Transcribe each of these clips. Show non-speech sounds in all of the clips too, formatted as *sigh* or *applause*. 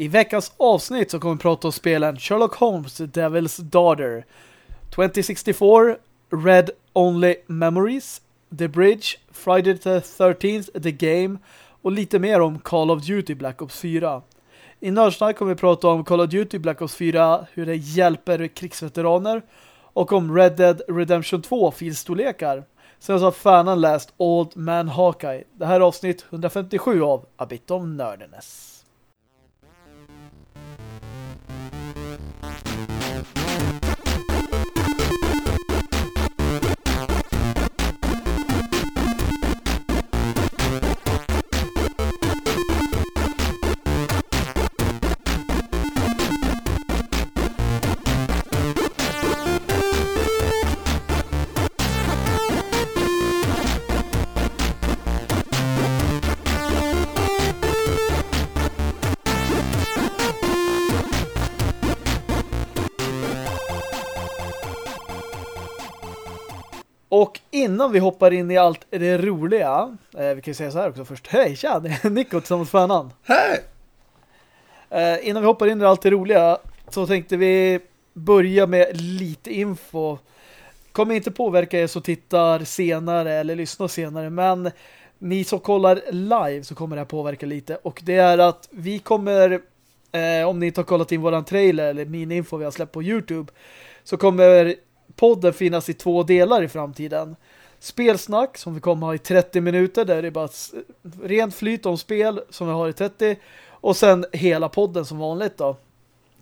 I veckans avsnitt så kommer vi prata om spelen Sherlock Holmes, The Devil's Daughter, 2064, Red Only Memories, The Bridge, Friday the 13th, The Game och lite mer om Call of Duty Black Ops 4. I Nördsnack kommer vi prata om Call of Duty Black Ops 4, hur det hjälper krigsveteraner och om Red Dead Redemption 2 filstorlekar. Sen så har fanan läst Old Man Hawkeye. Det här är avsnitt 157 av A Bit of Nerdiness. Innan vi hoppar in i allt det roliga, eh, vi kan ju säga så här också först. Hej, tja, det är Nico tillsammans med fanan. Hej! Eh, innan vi hoppar in i allt det roliga så tänkte vi börja med lite info. Kommer inte påverka er som tittar senare eller lyssnar senare, men ni som kollar live så kommer det här påverka lite. Och det är att vi kommer, eh, om ni inte har kollat in våran trailer eller min info vi har släppt på Youtube, så kommer podden finnas i två delar i framtiden. Spelsnack som vi kommer ha i 30 minuter där det är bara rent flyt om spel som vi har i 30 och sen hela podden som vanligt då.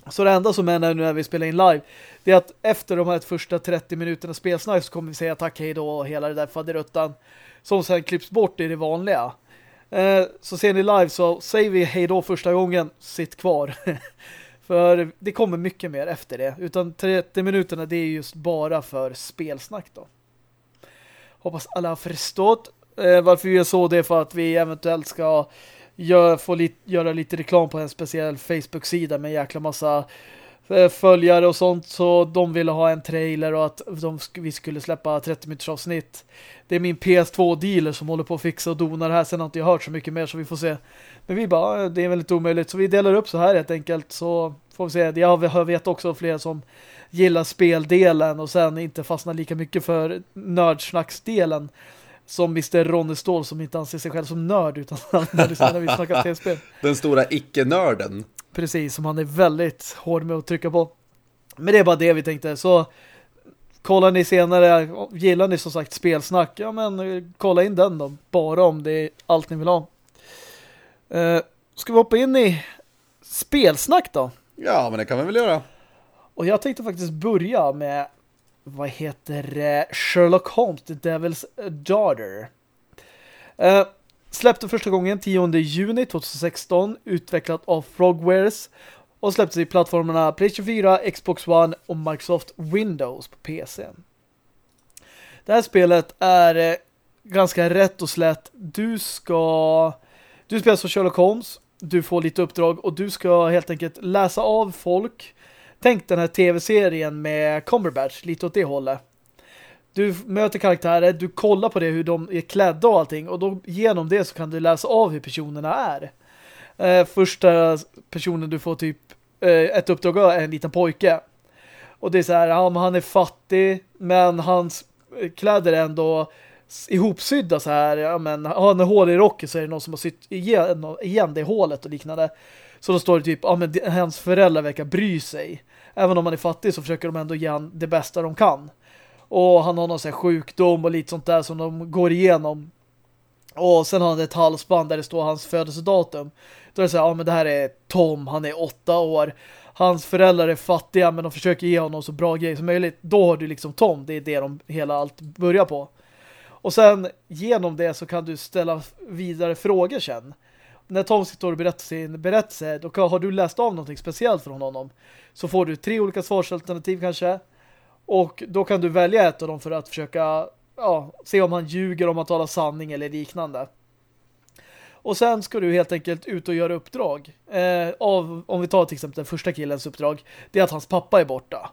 Så det enda som händer nu när vi spelar in live det är att efter de här första 30 minuterna spelsnack så kommer vi säga tack hej då och hela det där faderuttan som sen klipps bort i det vanliga. Eh, så ser ni live så säger vi hej då första gången, sitt kvar. *laughs* För det kommer mycket mer efter det. Utan 30 minuterna det är just bara för spelsnack då. Hoppas alla har förstått eh, varför vi gör så. Det är för att vi eventuellt ska gör, få li göra lite reklam på en speciell Facebook-sida med jäkla massa eh, följare och sånt. Så de ville ha en trailer och att de, vi skulle släppa 30 minuters avsnitt. Det är min PS2-dealer som håller på att fixa och donar här. Sen har inte jag hört så mycket mer så vi får se. Men vi bara, eh, det är väldigt omöjligt. Så vi delar upp så här helt enkelt. Så får vi se. Jag vet också flera som gillar speldelen och sen inte fastnar lika mycket för nördsnacksdelen som Mr. Ronny Ståhl som inte anser sig själv som nörd utan när vi snackar tv-spel. Den stora icke-nörden. Precis, som han är väldigt hård med att trycka på. Men det är bara det vi tänkte. Så kollar ni senare, gillar ni som sagt spelsnack, ja men kolla in den då. Bara om det är allt ni vill ha. Uh, ska vi hoppa in i spelsnack då? Ja, men det kan vi väl göra. Och jag tänkte faktiskt börja med vad heter eh, Sherlock Holmes, The Devil's Daughter. Uh, släppte första gången 10 juni 2016, utvecklat av Frogwares och släpptes i plattformarna PlayStation 4, Xbox One och Microsoft Windows på PC. Det här spelet är eh, ganska rätt och slätt. Du ska... Du spelar som Sherlock Holmes. Du får lite uppdrag och du ska helt enkelt läsa av folk. Tänk den här tv-serien med Cumberbatch, lite åt det hållet. Du möter karaktärer, du kollar på det, hur de är klädda och allting. Och då genom det så kan du läsa av hur personerna är. Eh, första personen du får typ eh, ett uppdrag är en liten pojke. Och det är så här, ja, han är fattig men hans kläder är ändå ihopsydda så här. Ja, men har han hål i rocken så är det någon som har sytt igen, igen det hålet och liknande. Så då står det typ, ja men hans föräldrar verkar bry sig. Även om han är fattig så försöker de ändå ge han det bästa de kan. Och han har någon sån här sjukdom och lite sånt där som de går igenom. Och sen har han ett halsband där det står hans födelsedatum. Då är det så här, ja men det här är Tom, han är åtta år. Hans föräldrar är fattiga men de försöker ge honom så bra grejer som möjligt. Då har du liksom Tom, det är det de hela allt börjar på. Och sen genom det så kan du ställa vidare frågor sen. När Tom står och berättar sin berättelse, då har du läst av någonting speciellt från honom. Så får du tre olika svarsalternativ kanske. Och då kan du välja ett av dem för att försöka ja, se om han ljuger, om han talar sanning eller liknande. Och sen ska du helt enkelt ut och göra uppdrag. Eh, av, om vi tar till exempel den första killens uppdrag. Det är att hans pappa är borta.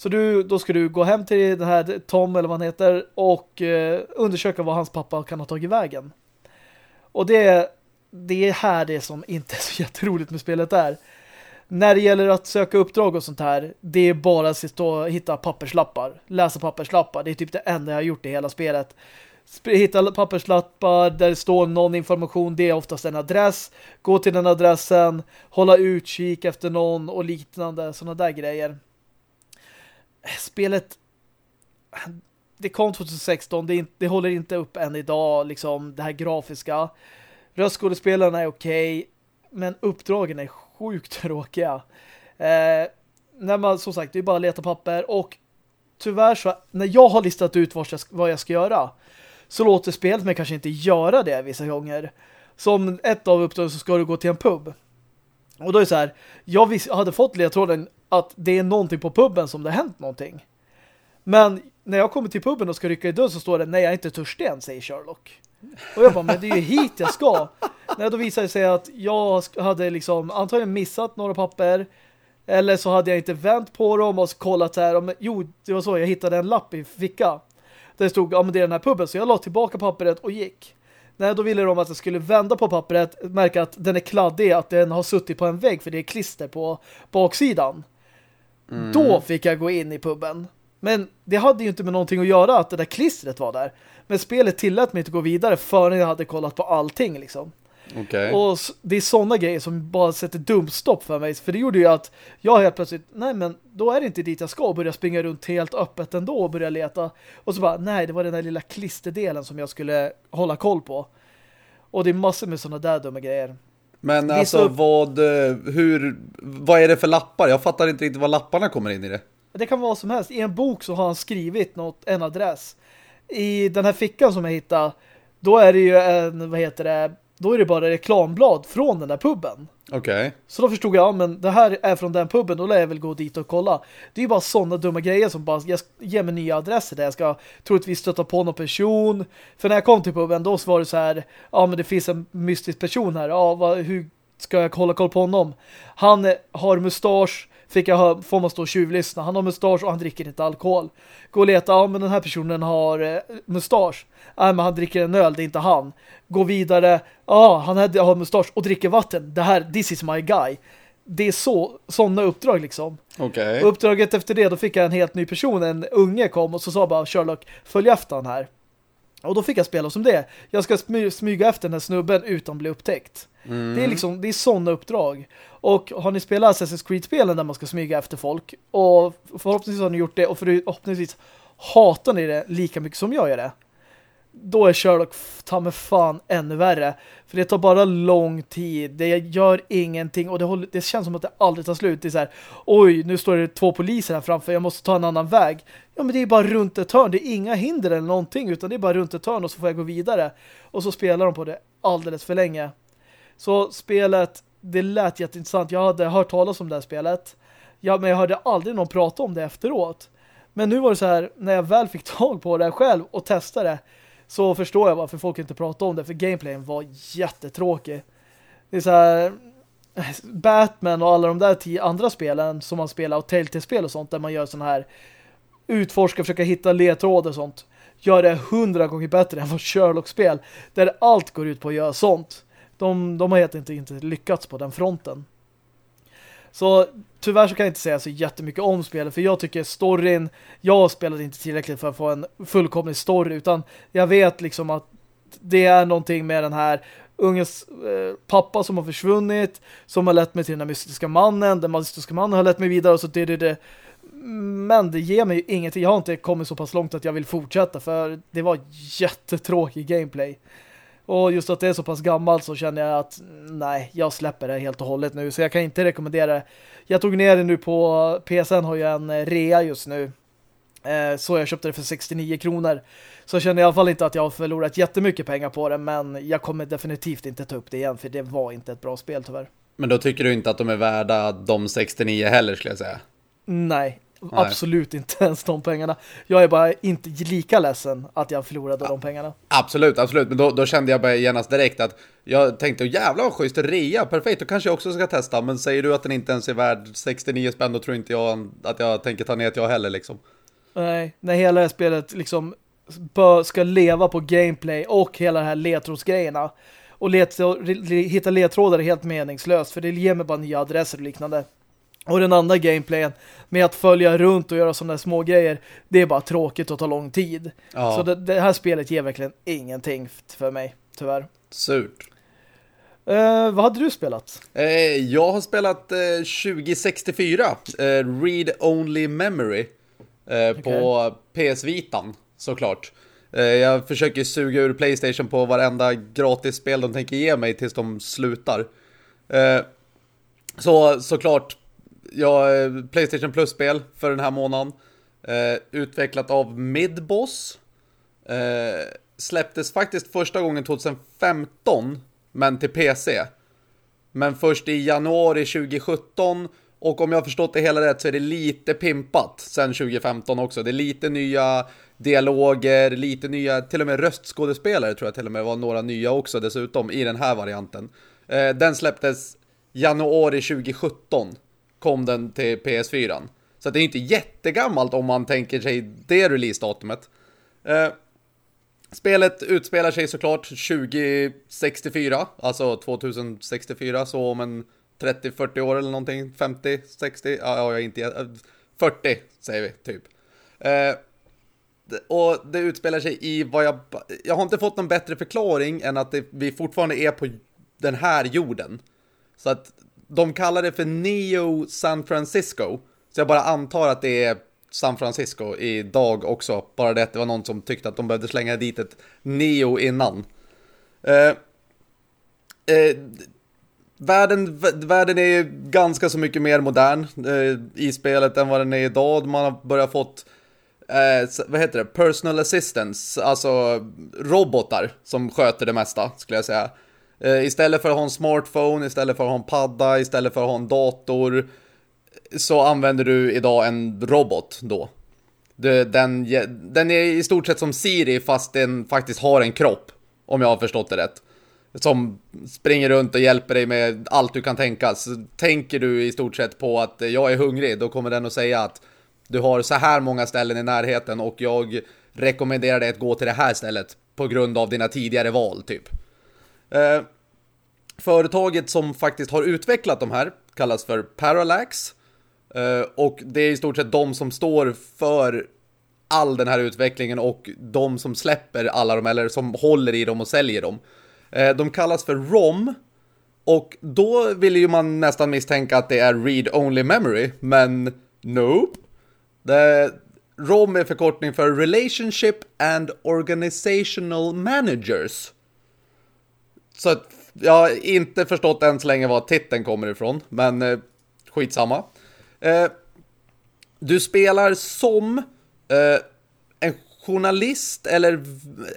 Så du, då ska du gå hem till den här Tom eller vad han heter och eh, undersöka vad hans pappa kan ha tagit vägen. Och det det är här det som inte är så *laughs* jätteroligt med spelet är. När det gäller att söka uppdrag och sånt här, det är bara att stå och hitta papperslappar. Läsa papperslappar. Det är typ det enda jag har gjort i hela spelet. Hitta papperslappar där det står någon information. Det är oftast en adress. Gå till den adressen. Hålla utkik efter någon och liknande. Sådana där grejer. Spelet det kom 2016. Det, det håller inte upp än idag. Liksom det här grafiska. Röstskådespelarna är okej. Okay, men uppdragen är sjukt *laughs* tråkiga. Eh, när man, som sagt, det är bara att leta papper och tyvärr så, när jag har listat ut vad jag, vad jag ska göra så låter spelet mig kanske inte göra det vissa gånger. Som ett av uppdragen så ska du gå till en pub. Och då är det så här, jag hade fått ledtråden att det är någonting på puben som det har hänt någonting. Men när jag kommer till puben och ska rycka i dörren så står det, nej jag är inte törstig än, säger Sherlock. Och jag bara, men det är ju hit jag ska. Nej, då visade det sig att jag hade liksom antagligen missat några papper. Eller så hade jag inte vänt på dem och kollat så här. jo, det var så. Jag hittade en lapp i ficka. Där det stod, ja men det är den här puben. Så jag la tillbaka pappret och gick. Nej, då ville de att jag skulle vända på pappret. Märka att den är kladdig. Att den har suttit på en vägg. För det är klister på baksidan. Mm. Då fick jag gå in i puben. Men det hade ju inte med någonting att göra att det där klistret var där. Men spelet tillät mig inte gå vidare förrän jag hade kollat på allting liksom. Okay. Och det är sådana grejer som bara sätter dumstopp för mig. För det gjorde ju att jag helt plötsligt, nej men då är det inte dit jag ska och börja springa runt helt öppet ändå och börja leta. Och så bara, nej det var den där lilla klisterdelen som jag skulle hålla koll på. Och det är massor med sådana där dumma grejer. Men alltså vad, eh, hur, vad är det för lappar? Jag fattar inte riktigt vad lapparna kommer in i det. Det kan vara som helst. I en bok så har han skrivit något, en adress. I den här fickan som jag hittade, då är det ju en, vad heter det, då är det bara reklamblad från den där puben. Okej. Okay. Så då förstod jag, ja, men det här är från den puben, då lär jag väl gå dit och kolla. Det är ju bara sådana dumma grejer som bara jag ger mig nya adresser där jag ska troligtvis stöta på någon person. För när jag kom till puben, då var det så här, ja men det finns en mystisk person här. Ja, vad, hur ska jag hålla koll på honom? Han eh, har mustasch, fick jag hör, får man stå och tjuvlyssna. Han har mustasch och han dricker inte alkohol. Gå och leta, ja men den här personen har eh, mustasch. Nej men han dricker en öl, det är inte han. Gå vidare, ja han har mustasch och dricker vatten. Det här, this is my guy. Det är så, sådana uppdrag liksom. Okay. Uppdraget efter det, då fick jag en helt ny person. En unge kom och så sa bara Sherlock, följ efter han här. Och då fick jag spela som det. Jag ska smy smyga efter den här snubben utan att bli upptäckt. Mm. Det är liksom, det är sådana uppdrag. Och har ni spelat Assassin's Creed-spelen där man ska smyga efter folk och förhoppningsvis har ni gjort det och förhoppningsvis hatar ni det lika mycket som jag gör det då är Sherlock ta med fan ännu värre. För det tar bara lång tid. Det gör ingenting. Och det, håller, det känns som att det aldrig tar slut. Det är så här, oj, nu står det två poliser här framför. Jag måste ta en annan väg. Ja, men det är bara runt ett hörn. Det är inga hinder eller någonting. Utan det är bara runt ett hörn och så får jag gå vidare. Och så spelar de på det alldeles för länge. Så spelet, det lät jätteintressant. Jag hade hört talas om det här spelet. Ja, men jag hörde aldrig någon prata om det efteråt. Men nu var det så här, när jag väl fick tag på det själv och testade så förstår jag varför folk inte pratar om det. För gameplayen var jättetråkig. Det är så här... Batman och alla de där tio andra spelen som man spelar och Telltale-spel och sånt där man gör sån här utforska, försöka hitta ledtrådar och sånt gör det hundra gånger bättre än vad Sherlock-spel där allt går ut på att göra sånt. De, de har helt enkelt inte lyckats på den fronten. Så tyvärr så kan jag inte säga så jättemycket om spelet för jag tycker storyn, jag har spelat inte tillräckligt för att få en fullkomlig story utan jag vet liksom att det är någonting med den här unges eh, pappa som har försvunnit som har lett mig till den här mystiska mannen den mystiska mannen har lett mig vidare och så det, det, det men det ger mig ingenting. Jag har inte kommit så pass långt att jag vill fortsätta för det var jättetråkig gameplay. Och just att det är så pass gammalt så känner jag att nej, jag släpper det helt och hållet nu. Så jag kan inte rekommendera det. Jag tog ner det nu på PSN har ju en rea just nu. Eh, så jag köpte det för 69 kronor. Så jag känner i alla fall inte att jag har förlorat jättemycket pengar på det. Men jag kommer definitivt inte ta upp det igen för det var inte ett bra spel tyvärr. Men då tycker du inte att de är värda de 69 heller skulle jag säga? Nej, Nej. Absolut inte ens de pengarna. Jag är bara inte lika ledsen att jag förlorade ja, de pengarna. Absolut, absolut. Men då, då, kände jag bara genast direkt att jag tänkte, jävlar vad schysst, rea, perfekt, då kanske jag också ska testa. Men säger du att den inte ens är värd 69 spänn, då tror inte jag att jag tänker ta ner jag heller liksom. Nej, när hela det här spelet liksom ska leva på gameplay och hela det här ledtrådsgrejerna och let, hitta ledtrådar är helt meningslöst för det ger mig bara nya adresser och liknande. Och den andra gameplayen med att följa runt och göra sådana små grejer, det är bara tråkigt och tar lång tid. Ja. Så det, det, här spelet ger verkligen ingenting för mig, tyvärr. Surt. Uh, vad hade du spelat? Uh, jag har spelat uh, 2064, uh, Read Only Memory, okay. på PS Vitan, såklart. jag försöker suga ur Playstation på varenda gratisspel de tänker ge mig tills de slutar. så såklart ja, eh, Playstation Plus-spel för den här månaden. Eh, utvecklat av Midboss. Eh, släpptes faktiskt första gången 2015, men till PC. Men först i januari 2017 och om jag har förstått det hela rätt så är det lite pimpat sen 2015 också. Det är lite nya dialoger, lite nya, till och med röstskådespelare tror jag till och med var några nya också dessutom i den här varianten. Eh, den släpptes januari 2017 kom den till PS4. Så det är inte jättegammalt om man tänker sig det releasedatumet. Eh, spelet utspelar sig såklart 2064, alltså 2064, så om en 30-40 år eller någonting, 50, 60, ja, jag är inte 40 eh, säger vi typ. Eh, och det utspelar sig i vad jag, jag har inte fått någon bättre förklaring än att det, vi fortfarande är på den här jorden. Så att de kallar det för Neo San Francisco. Så jag bara antar att det är San Francisco idag också. Bara det att det var någon som tyckte att de behövde slänga dit ett Neo innan. Eh, eh, världen, världen är ganska så mycket mer modern eh, i spelet än vad den är idag. Man har börjat fått eh, vad heter det? Personal assistance, alltså robotar som sköter det mesta skulle jag säga. Eh, istället för att ha en smartphone, istället för att ha en padda, istället för att ha en dator så använder du idag en robot då. Den, den är i stort sett som Siri fast den faktiskt har en kropp, om jag har förstått det rätt. Som springer runt och hjälper dig med allt du kan tänka. Så tänker du i stort sett på att jag är hungrig, då kommer den att säga att du har så här många ställen i närheten och jag rekommenderar dig att gå till det här stället på grund av dina tidigare val, typ. Eh, företaget som faktiskt har utvecklat de här kallas för Parallax. Eh, och det är i stort sett de som står för all den här utvecklingen och de som släpper alla de eller som håller i dem och säljer dem. Eh, de kallas för ROM och då vill ju man nästan misstänka att det är Read Only Memory, men nope. Det, ROM är förkortning för Relationship and Organizational Managers. Så att jag har inte förstått än så länge var titeln kommer ifrån, men eh, skitsamma. Eh, du spelar som eh, en journalist eller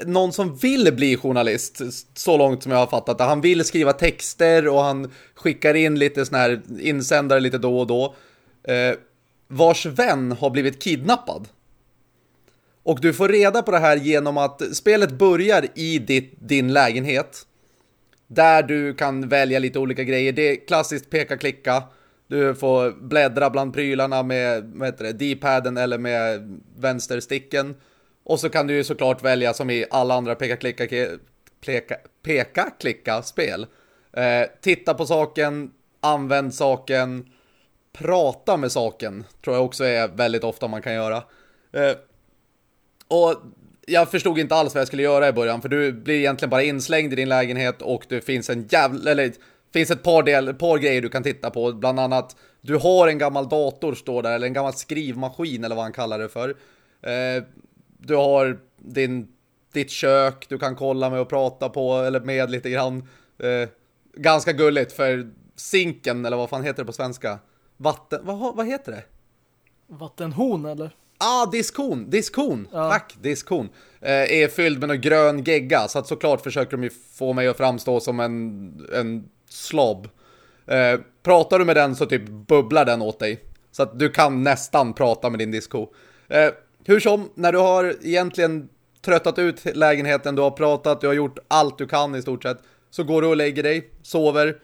någon som vill bli journalist, så långt som jag har fattat det. Han vill skriva texter och han skickar in lite sån här insändare lite då och då. Eh, vars vän har blivit kidnappad. Och du får reda på det här genom att spelet börjar i ditt, din lägenhet. Där du kan välja lite olika grejer. Det är klassiskt peka-klicka. Du får bläddra bland prylarna med D-paden eller med vänstersticken. Och så kan du ju såklart välja som i alla andra peka-klicka peka, spel. Eh, titta på saken, använd saken, prata med saken. Tror jag också är väldigt ofta man kan göra. Eh, och jag förstod inte alls vad jag skulle göra i början för du blir egentligen bara inslängd i din lägenhet och det finns en jävla eller finns ett par del par grejer du kan titta på bland annat du har en gammal dator står där eller en gammal skrivmaskin eller vad han kallar det för. Eh, du har din ditt kök du kan kolla med och prata på eller med lite grann. Eh, ganska gulligt för sinken eller vad fan heter det på svenska? Vatten vad vad heter det? Vattenhon eller? Ah, diskon, diskon, ja. tack, diskon. Eh, är fylld med någon grön gegga. Så att såklart försöker de ju få mig att framstå som en, en slob. Eh, pratar du med den så typ bubblar den åt dig. Så att du kan nästan prata med din disko. Eh, hur som, när du har egentligen tröttat ut lägenheten, du har pratat, du har gjort allt du kan i stort sett. Så går du och lägger dig, sover.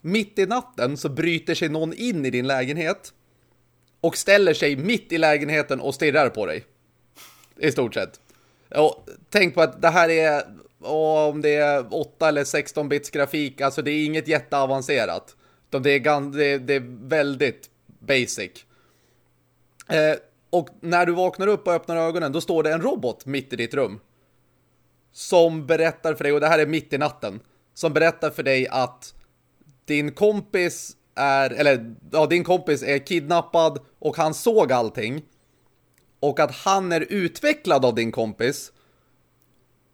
Mitt i natten så bryter sig någon in i din lägenhet och ställer sig mitt i lägenheten och stirrar på dig. I stort sett. Och tänk på att det här är om det är 8 eller 16 bits grafik, alltså det är inget jätteavancerat. Det är, det är, det är väldigt basic. Eh, och när du vaknar upp och öppnar ögonen, då står det en robot mitt i ditt rum. Som berättar för dig, och det här är mitt i natten, som berättar för dig att din kompis är, eller ja, din kompis är kidnappad och han såg allting. Och att han är utvecklad av din kompis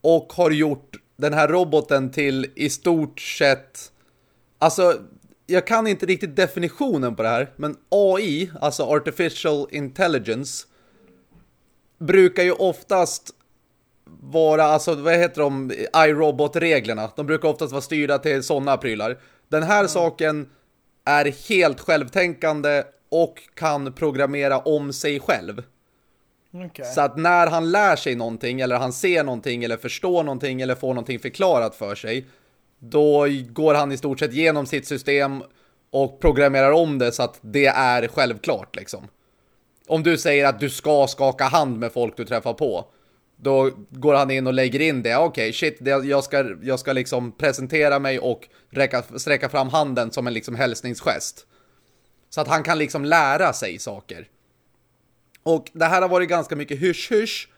och har gjort den här roboten till i stort sett alltså jag kan inte riktigt definitionen på det här men AI, alltså Artificial Intelligence brukar ju oftast vara, alltså vad heter de iRobot-reglerna, de brukar oftast vara styrda till sådana prylar. Den här mm. saken är helt självtänkande och kan programmera om sig själv. Okay. Så att när han lär sig någonting eller han ser någonting eller förstår någonting eller får någonting förklarat för sig då går han i stort sett genom sitt system och programmerar om det så att det är självklart liksom. Om du säger att du ska skaka hand med folk du träffar på då går han in och lägger in det. Ah, okej, okay, shit, det, jag, ska, jag ska liksom presentera mig och räcka, sträcka fram handen som en liksom hälsningsgest. Så att han kan liksom lära sig saker. Och det här har varit ganska mycket hysch-hysch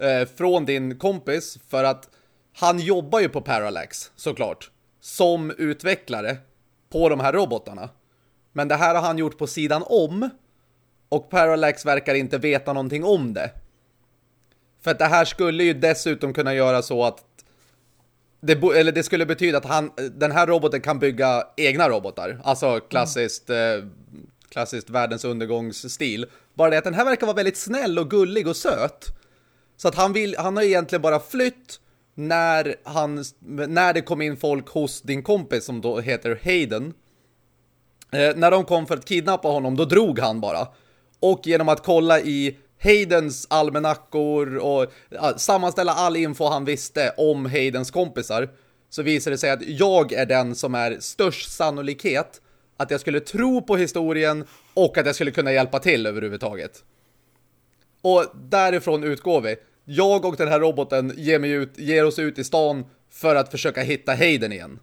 eh, från din kompis för att han jobbar ju på Parallax såklart som utvecklare på de här robotarna. Men det här har han gjort på sidan om och Parallax verkar inte veta någonting om det. För att det här skulle ju dessutom kunna göra så att det, eller det skulle betyda att han, den här roboten kan bygga egna robotar. Alltså klassiskt, mm. eh, klassiskt världens undergångsstil. Bara det att den här verkar vara väldigt snäll och gullig och söt. Så att han, vill, han har egentligen bara flytt när, han, när det kom in folk hos din kompis som då heter Hayden. Eh, när de kom för att kidnappa honom, då drog han bara. Och genom att kolla i Haydens almanackor och sammanställa all info han visste om Haydens kompisar så visar det sig att jag är den som är störst sannolikhet att jag skulle tro på historien och att jag skulle kunna hjälpa till överhuvudtaget. Och därifrån utgår vi. Jag och den här roboten ger, ut, ger oss ut i stan för att försöka hitta Hayden igen.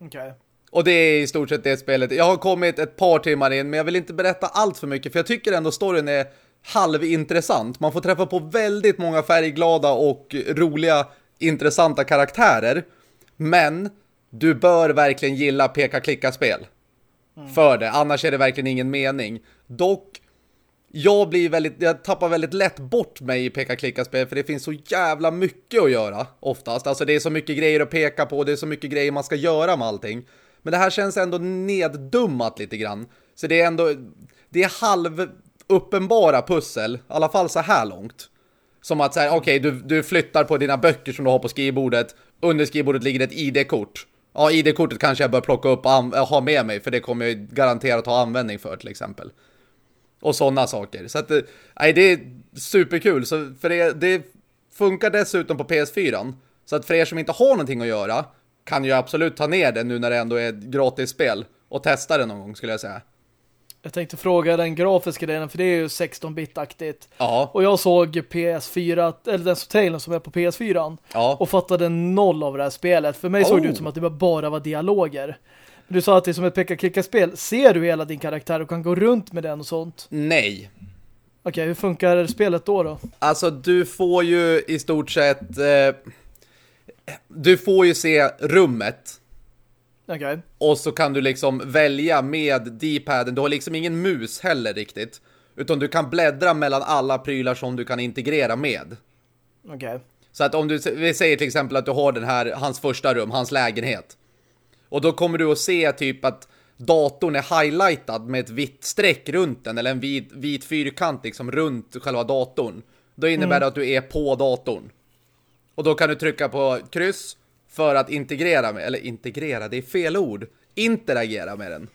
Okej. Okay. Och det är i stort sett det spelet. Jag har kommit ett par timmar in men jag vill inte berätta allt för mycket för jag tycker ändå storyn är halvintressant. Man får träffa på väldigt många färgglada och roliga, intressanta karaktärer. Men du bör verkligen gilla peka-klicka-spel. Mm. För det, annars är det verkligen ingen mening. Dock, jag blir väldigt, jag tappar väldigt lätt bort mig i peka-klicka-spel för det finns så jävla mycket att göra oftast. Alltså det är så mycket grejer att peka på, det är så mycket grejer man ska göra med allting. Men det här känns ändå neddummat lite grann. Så det är ändå, det är halv uppenbara pussel, i alla fall så här långt. Som att säga, okej, okay, du, du flyttar på dina böcker som du har på skrivbordet. Under skrivbordet ligger ett ID-kort. Ja, ID-kortet kanske jag bör plocka upp och ha med mig, för det kommer jag garanterat ha användning för till exempel. Och sådana saker. Så att, eh, nej, det är superkul. Så för det, det funkar dessutom på PS4. Så att för er som inte har någonting att göra kan ju absolut ta ner det nu när det ändå är ett gratis spel och testa det någon gång skulle jag säga. Jag tänkte fråga den grafiska delen, för det är ju 16-bit-aktigt. Ja. Och jag såg PS4, eller den trailern som är på PS4 ja. och fattade noll av det här spelet. För mig oh. såg det ut som att det bara var dialoger. Du sa att det är som ett peka-klicka-spel. Ser du hela din karaktär och kan gå runt med den och sånt? Nej. Okej, okay, hur funkar spelet då då? Alltså, du får ju i stort sett... Eh, du får ju se rummet Okay. Och så kan du liksom välja med D-paden. Du har liksom ingen mus heller riktigt. Utan du kan bläddra mellan alla prylar som du kan integrera med. Okej. Okay. Så att om du, vi säger till exempel att du har den här, hans första rum, hans lägenhet. Och då kommer du att se typ att datorn är highlightad med ett vitt streck runt den. Eller en vit, vit fyrkant liksom runt själva datorn. Då innebär mm. det att du är på datorn. Och då kan du trycka på kryss för att integrera med, eller integrera, det är fel ord. Interagera med den.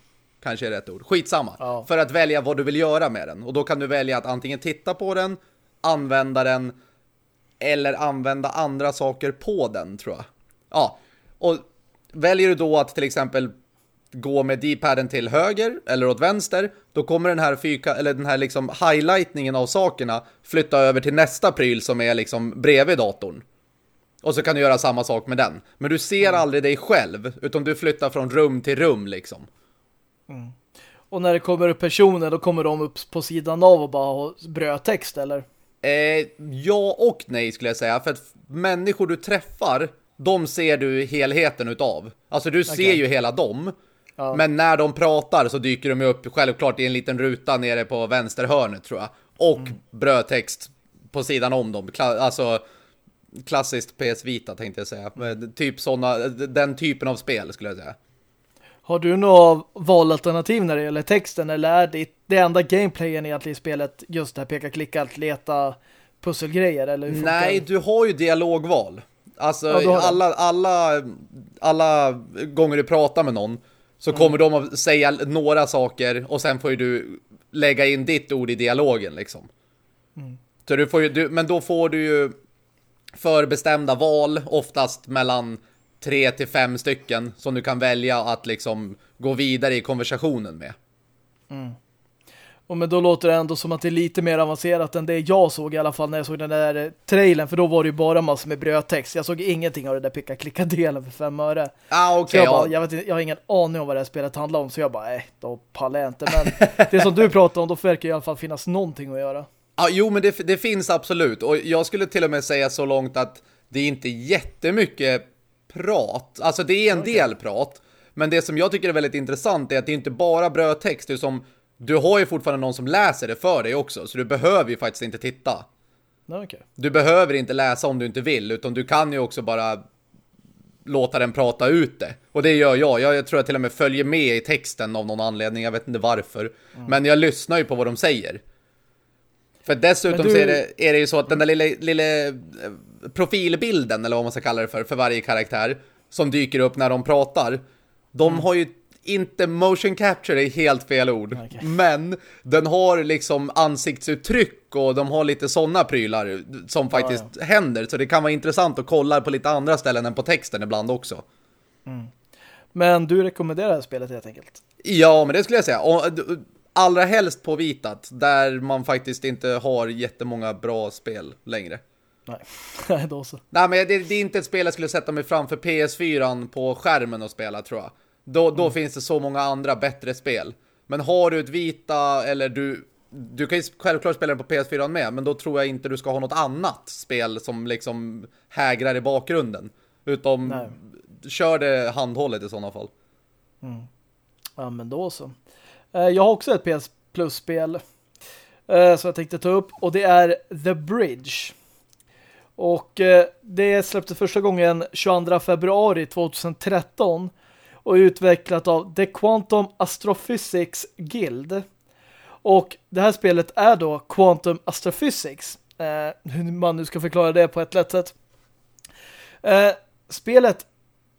Kanske är rätt ord. Skitsamma. Ja. För att välja vad du vill göra med den. Och då kan du välja att antingen titta på den, använda den eller använda andra saker på den, tror jag. Ja, och väljer du då att till exempel gå med D-paden till höger eller åt vänster, då kommer den här fyrka eller den här liksom highlightningen av sakerna flytta över till nästa pryl som är liksom bredvid datorn. Och så kan du göra samma sak med den. Men du ser Mm. aldrig dig själv, utan du flyttar från rum till rum liksom. Och när det kommer upp personer då kommer de upp på sidan av och bara brödtext eller? Eh, ja och nej skulle jag säga. För att människor du träffar, de ser du helheten utav. Alltså du ser Okej. ju hela dem. Ja. Men när de pratar så dyker de upp självklart i en liten ruta nere på vänsterhörnet tror jag. Och Mm. brödtext på sidan om dem. Alltså klassiskt PS Vita tänkte jag säga. Typ såna, den typen av spel skulle jag säga. Har du några valalternativ när det gäller texten eller är det, det enda gameplayen egentligen i spelet just det här peka klicka att leta pusselgrejer eller hur Nej, du har ju dialogval. Alltså Ja, alla, alla, alla gånger du pratar med någon så Mm. kommer de att säga några saker och sen får ju du lägga in ditt ord i dialogen liksom. Mm. Så du får ju, du, men då får du ju förbestämda val, oftast mellan tre till fem stycken som du kan välja att liksom gå vidare i konversationen med. Och men då låter det ändå som att det är lite mer avancerat än det jag såg i alla fall när jag såg den där trailern för då var det ju bara massor med brödtext. Jag såg ingenting av det där picka klicka delen för fem öre. Ah, Så okej, jag, ja. jag, vet, jag har ingen aning om vad det här spelet handlar om så jag bara, nej, då pallar jag inte. Men det som du *laughs* pratar om, då verkar i alla fall finnas någonting att göra. Ja, jo, men det, det finns absolut. Och jag skulle till och med säga så långt att det är inte jättemycket prat. Alltså det är en del prat. Men det som jag tycker är väldigt intressant är att det inte bara brödtext. Det som, du har ju fortfarande någon som läser det för dig också. Så du behöver ju faktiskt inte titta. Okej. Du behöver inte läsa om du inte vill. Utan du kan ju också bara låta den prata ut det. Och det gör jag. Jag, jag tror jag till och med följer med i texten av någon anledning. Jag vet inte varför. Men jag lyssnar ju på vad de säger. För dessutom du- så är det, är det ju så att den där lilla, lilla eh, profilbilden, eller vad man ska kalla det för, för varje karaktär, som dyker upp när de pratar, de Mm. har ju inte motion capture är helt fel ord, Okej. men den har liksom ansiktsuttryck och de har lite sådana prylar som faktiskt händer, så det kan vara intressant att kolla på lite andra ställen än på texten ibland också. Men du rekommenderar spelet helt enkelt. Ja, men det skulle jag säga. Och, d- allra helst på vitat, där man faktiskt inte har jättemånga bra spel längre. Nej, *laughs* Nej då så. Nej, men det, det är inte ett spel jag skulle sätta mig framför PS4 på skärmen och spela, tror jag. Då, då finns det så många andra bättre spel. Men har du ett vita, eller du... Du kan ju självklart spela den på PS4 med, men då tror jag inte du ska ha något annat spel som liksom hägrar i bakgrunden. Utom Nej. kör det handhållet i sådana fall. Ja, men då så. Eh, jag har också ett PS Plus-spel eh, som jag tänkte ta upp och det är The Bridge. Och eh, det släpptes första gången 22 februari 2013 och är utvecklat av The Quantum Astrophysics Guild. Och det här spelet är då Quantum Astrophysics. Eh, hur man nu ska förklara det på ett lätt sätt. Eh, spelet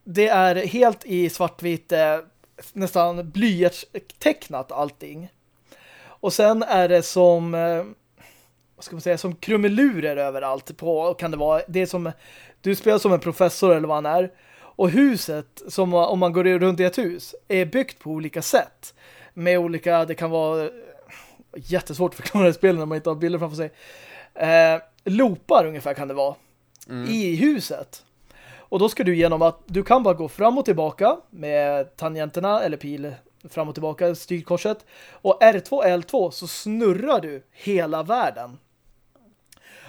det är helt i svartvitt eh, nästan blyertstecknat allting. Och sen är det som eh, vad ska man säga, som krumelurer överallt på, kan det vara, det är som du spelar som en professor eller vad han är. Och huset, som om man går runt i ett hus är byggt på olika sätt. Med olika, det kan vara eh, jättesvårt att förklara det spelet när man inte har bilder framför sig. Eh, loopar ungefär kan det vara. I huset och då ska du genom att du kan bara gå fram och tillbaka med tangenterna eller pil fram och tillbaka styrkorset. Och R2 L2 så snurrar du hela världen.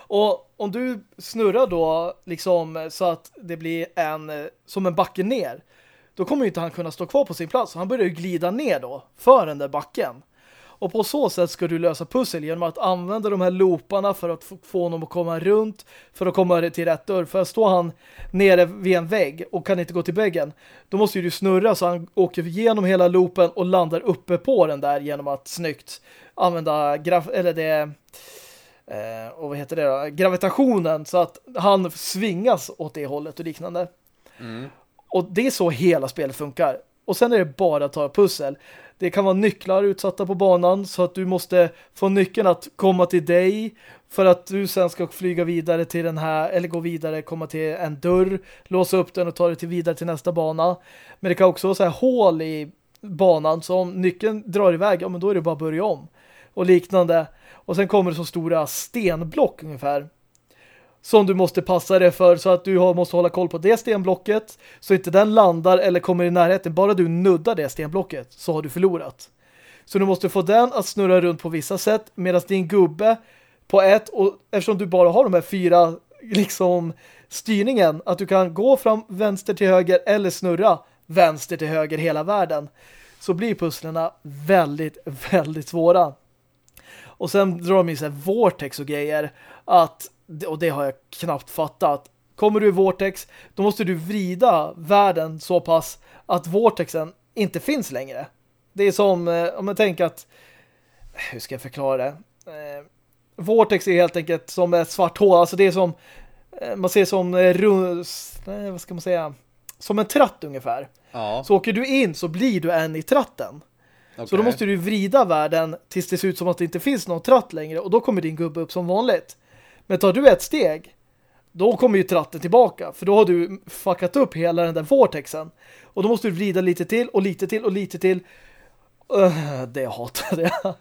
Och om du snurrar då liksom så att det blir en som en backe ner då kommer ju inte han kunna stå kvar på sin plats. Han börjar ju glida ner då för den där backen. Och på så sätt ska du lösa pussel genom att använda de här looparna för att få- honom att komma runt för att komma till rätt dörr. För står han nere vid en vägg och kan inte gå till väggen då måste ju du snurra så han åker igenom hela loopen och landar uppe på den där genom att snyggt använda graf eller det eh, och vad heter det då? gravitationen så att han svingas åt det hållet och liknande. Och det är så hela spelet funkar. Och sen är det bara att ta pussel. Det kan vara nycklar utsatta på banan så att du måste få nyckeln att komma till dig för att du sen ska flyga vidare till den här eller gå vidare, komma till en dörr, låsa upp den och ta dig till vidare till nästa bana. Men det kan också vara så här hål i banan så om nyckeln drar iväg, ja men då är det bara att börja om. Och liknande. Och sen kommer det så stora stenblock ungefär som du måste passa dig för så att du måste hålla koll på det stenblocket så inte den landar eller kommer i närheten. Bara du nuddar det stenblocket så har du förlorat. Så du måste få den att snurra runt på vissa sätt medan din gubbe på ett och eftersom du bara har de här fyra liksom styrningen att du kan gå fram vänster till höger eller snurra vänster till höger hela världen så blir pusslerna väldigt, väldigt svåra. Och sen drar de in sig vortex och grejer att, och det har jag knappt fattat. Kommer du i vortex, då måste du vrida världen så pass att vortexen inte finns längre. Det är som, eh, om man tänker att hur ska jag förklara det? Eh, vortex är helt enkelt som ett svart hål. Alltså det är som eh, man ser som nej, vad ska man säga? Som en tratt ungefär. Ja. Så åker du in så blir du en i tratten. Okay. Så då måste du vrida världen tills det ser ut som att det inte finns någon tratt längre och då kommer din gubbe upp som vanligt. Men tar du ett steg då kommer ju tratten tillbaka för då har du fuckat upp hela den där vortexen. Och då måste du vrida lite till och lite till och lite till. Uh, det hatade jag.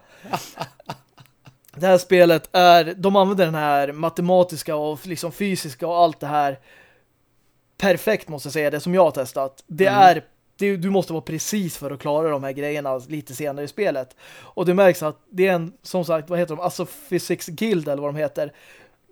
det här spelet är, de använder den här matematiska och liksom fysiska och allt det här perfekt måste jag säga, det som jag har testat. Det mm. är det, du måste vara precis för att klara de här grejerna lite senare i spelet. Och det märks att det är en, som sagt, vad heter de? Alltså Physics Guild eller vad de heter.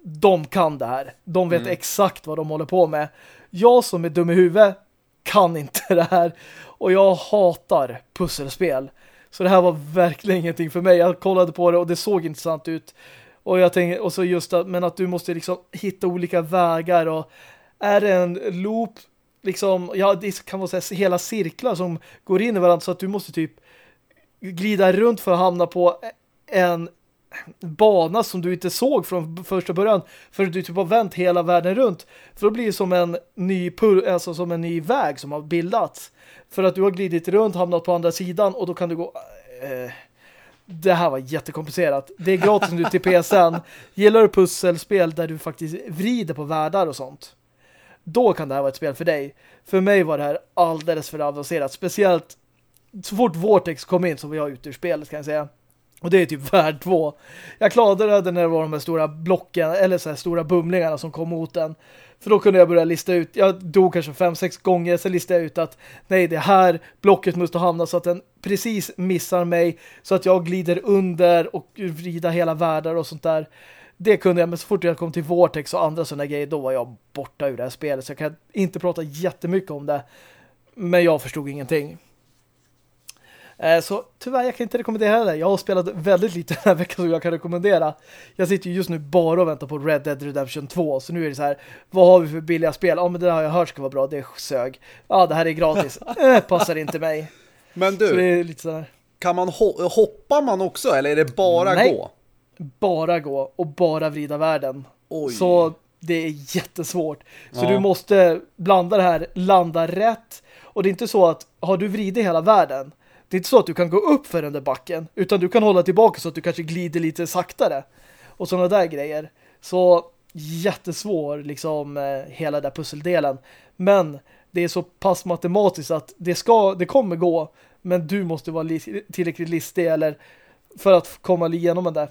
De kan det här. De vet mm. exakt vad de håller på med. Jag som är dum i huvudet kan inte det här. Och jag hatar pusselspel. Så det här var verkligen ingenting för mig. Jag kollade på det och det såg intressant ut. Och jag tänkte, och så just att, men att du måste liksom hitta olika vägar och är det en loop liksom, ja det kan så här, hela cirklar som går in i varandra så att du måste typ glida runt för att hamna på en bana som du inte såg från första början för att du typ har vänt hela världen runt. För då blir det som en ny alltså som en ny väg som har bildats. För att du har glidit runt, hamnat på andra sidan och då kan du gå... Eh, det här var jättekomplicerat. Det är gratis nu till PSN. Gillar du pusselspel där du faktiskt vrider på världar och sånt? Då kan det här vara ett spel för dig. För mig var det här alldeles för avancerat. Speciellt så fort Vortex kom in så var jag ute ur spelet kan jag säga. Och det är typ värld två. Jag klarade det när det var de här stora blocken eller så här stora bumlingarna som kom mot den. För då kunde jag börja lista ut, jag dog kanske fem, sex gånger, sen listade jag ut att nej, det här blocket måste hamna så att den precis missar mig, så att jag glider under och vrida hela världar och sånt där. Det kunde jag, men så fort jag kom till Vortex och andra sådana grejer, då var jag borta ur det här spelet. Så jag kan inte prata jättemycket om det. Men jag förstod ingenting. Eh, så tyvärr, jag kan inte rekommendera det. Jag har spelat väldigt lite den här veckan som jag kan rekommendera. Jag sitter ju just nu bara och väntar på Red Dead Redemption 2. Så nu är det så här, vad har vi för billiga spel? Ja, men det har jag hört ska vara bra. Det är sög. Ja, det här är gratis. äh, *laughs* passar inte mig. Men du, kan man ho hoppa man också? Eller är det bara Nej. gå? bara gå och bara vrida världen. Oj. Så det är jättesvårt. Så ja. du måste blanda det här, landa rätt. Och det är inte så att, har du vridit hela världen, det är inte så att du kan gå upp för den där backen, utan du kan hålla tillbaka så att du kanske glider lite saktare. Och sådana där grejer. Så jättesvår liksom eh, hela den pusseldelen. Men det är så pass matematiskt att det, ska, det kommer gå, men du måste vara tillräckligt listig eller för att komma igenom den där.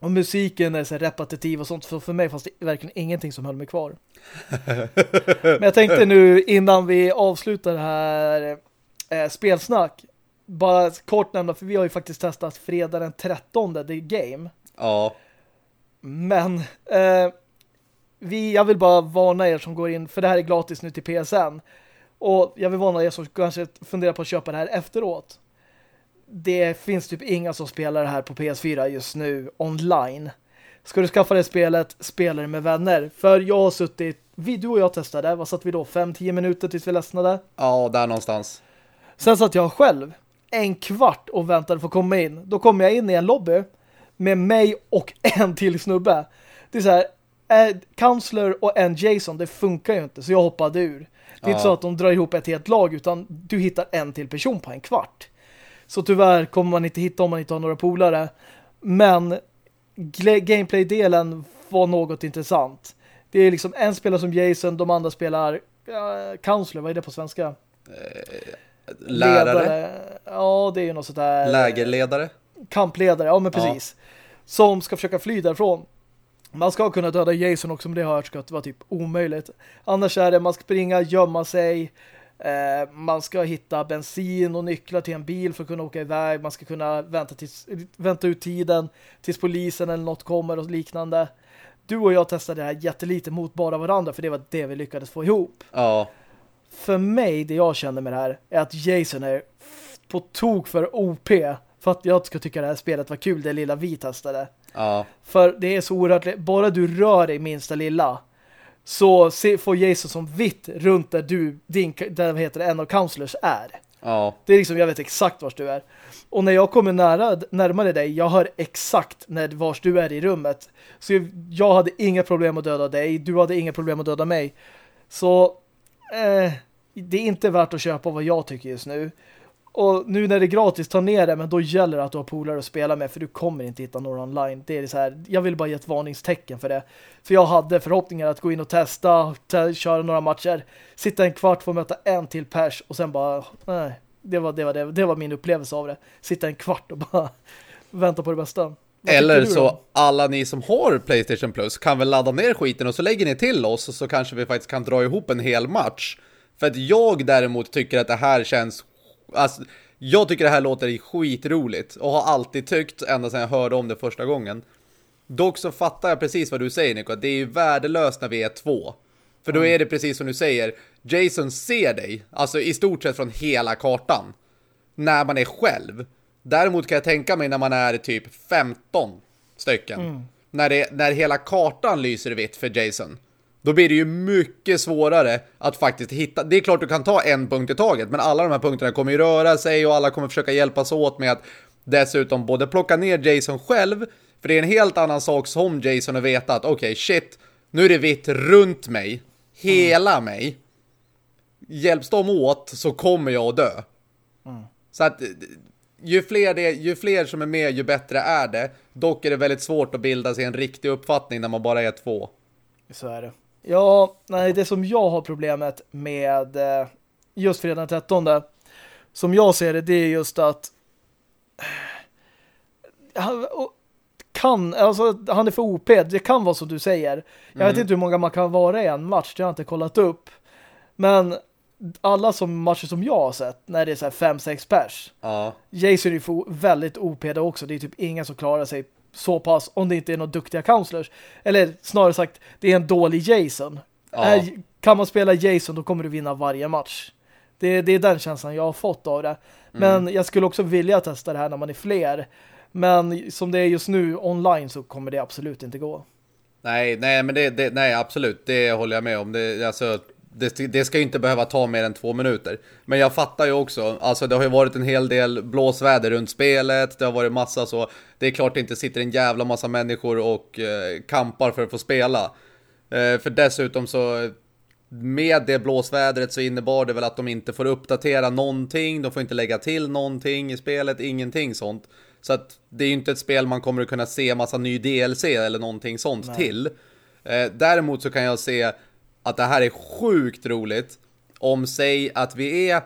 Och musiken är så repetitiv och sånt. Så för mig fanns det verkligen ingenting som höll mig kvar. *laughs* Men jag tänkte nu innan vi avslutar det här eh, spelsnack. Bara kort nämna, för vi har ju faktiskt testat fredag den 13, det är game. Ja. Men eh, vi, jag vill bara varna er som går in, för det här är gratis nu till PSN. Och jag vill varna er som kanske funderar på att köpa det här efteråt det finns typ inga som spelar det här på PS4 just nu online. Ska du skaffa det spelet, spela det med vänner. För jag har suttit, vi, du och jag testade, vad satt vi då? 5-10 minuter tills vi ledsnade? Ja, där någonstans. Sen satt jag själv en kvart och väntade för att komma in. Då kom jag in i en lobby med mig och *laughs* en till snubbe. Det är så här, eh, Counselor och en Jason, det funkar ju inte så jag hoppade ur. Det är ja. inte så att de drar ihop ett helt lag utan du hittar en till person på en kvart. Så tyvärr kommer man inte hitta om man inte har några polare. Men gameplay-delen var något intressant. Det är liksom en spelar som Jason, de andra spelar uh, counselor, vad är det på svenska? Eh, lärare. Ledare. Ja, det är ju något sådär. Lägerledare. Kampledare, ja men precis. Ja. Som ska försöka fly därifrån. Man ska kunna döda Jason också, men det har jag hört vara typ omöjligt. Annars är det, man ska springa, gömma sig, eh, man ska hitta bensin och nycklar till en bil för att kunna åka iväg, man ska kunna vänta, tills, vänta ut tiden tills polisen eller något kommer och liknande. Du och jag testade det här jättelite mot bara varandra, för det var det vi lyckades få ihop. Ja. För mig, det jag känner med det här, är att Jason är på tok för OP för att jag ska tycka det här spelet var kul, det lilla vi testade. Ja. För det är så oerhört, bara du rör dig minsta lilla så se, får Jason som vitt runt där du, din, där heter det, en av counselors är. Ja. Det är liksom, jag vet exakt vars du är. Och när jag kommer nära, närmare dig, jag hör exakt när vars du är i rummet. Så jag hade inga problem att döda dig, du hade inga problem att döda mig. Så eh, det är inte värt att köpa vad jag tycker just nu. Och nu när det är gratis, ta ner det, men då gäller det att du har polare att spela med, för du kommer inte hitta några online. Det är så här, jag vill bara ge ett varningstecken för det. För jag hade förhoppningar att gå in och testa, köra några matcher, sitta en kvart för att möta en till pers, och sen bara, nej, det var, det var, det, det var min upplevelse av det. Sitta en kvart och bara *laughs* vänta på det bästa. Eller så alla ni som har Playstation Plus kan väl ladda ner skiten och så lägger ni till oss och så kanske vi faktiskt kan dra ihop en hel match. För att jag däremot tycker att det här känns Alltså, jag tycker det här låter skitroligt och har alltid tyckt ända sedan jag hörde om det första gången. Dock så fattar jag precis vad du säger Nico, att det är ju värdelöst när vi är två. För då är det precis som du säger, Jason ser dig, alltså i stort sett från hela kartan. När man är själv. Däremot kan jag tänka mig när man är typ 15 stycken. Mm. När, det, när hela kartan lyser vitt för Jason. Då blir det ju mycket svårare att faktiskt hitta. Det är klart du kan ta en punkt i taget, men alla de här punkterna kommer ju röra sig och alla kommer försöka hjälpas åt med att dessutom både plocka ner Jason själv, för det är en helt annan sak som Jason att veta att okej, okay, shit, nu är det vitt runt mig, hela mm. mig. Hjälps de åt så kommer jag att dö. Mm. Så att ju fler, det, ju fler som är med, ju bättre är det. Dock är det väldigt svårt att bilda sig en riktig uppfattning när man bara är två. Så är det. Ja, nej, det som jag har problemet med eh, just fredag den 13 som jag ser det, det är just att han, kan, alltså han är för OP, det kan vara som du säger. Jag mm. vet inte hur många man kan vara i en match, det har jag inte kollat upp. Men alla som matcher som jag har sett, när det är så här 5-6 pers. Ja. Jason är väldigt OP också. Det är typ ingen som klarar sig så pass om det inte är några duktiga counselors. Eller snarare sagt, det är en dålig Jason. Ja. Är, kan man spela Jason då kommer du vinna varje match. Det, det är den känslan jag har fått av det. Men mm. jag skulle också vilja testa det här när man är fler. Men som det är just nu online så kommer det absolut inte gå. Nej, nej men det, det nej absolut, det håller jag med om. Det, alltså, det, det, ska ju inte behöva ta mer än två minuter. Men jag fattar ju också, alltså det har ju varit en hel del blåsväder runt spelet, det har varit massa så. Det är klart det inte sitter en jävla massa människor och eh, kampar för att få spela. Eh, för dessutom så, med det blåsvädret så innebar det väl att de inte får uppdatera någonting, de får inte lägga till någonting i spelet, ingenting sånt. Så att det är ju inte ett spel man kommer att kunna se massa ny DLC eller någonting sånt Nej. till. Eh, däremot så kan jag se att det här är sjukt roligt. Om säg att vi är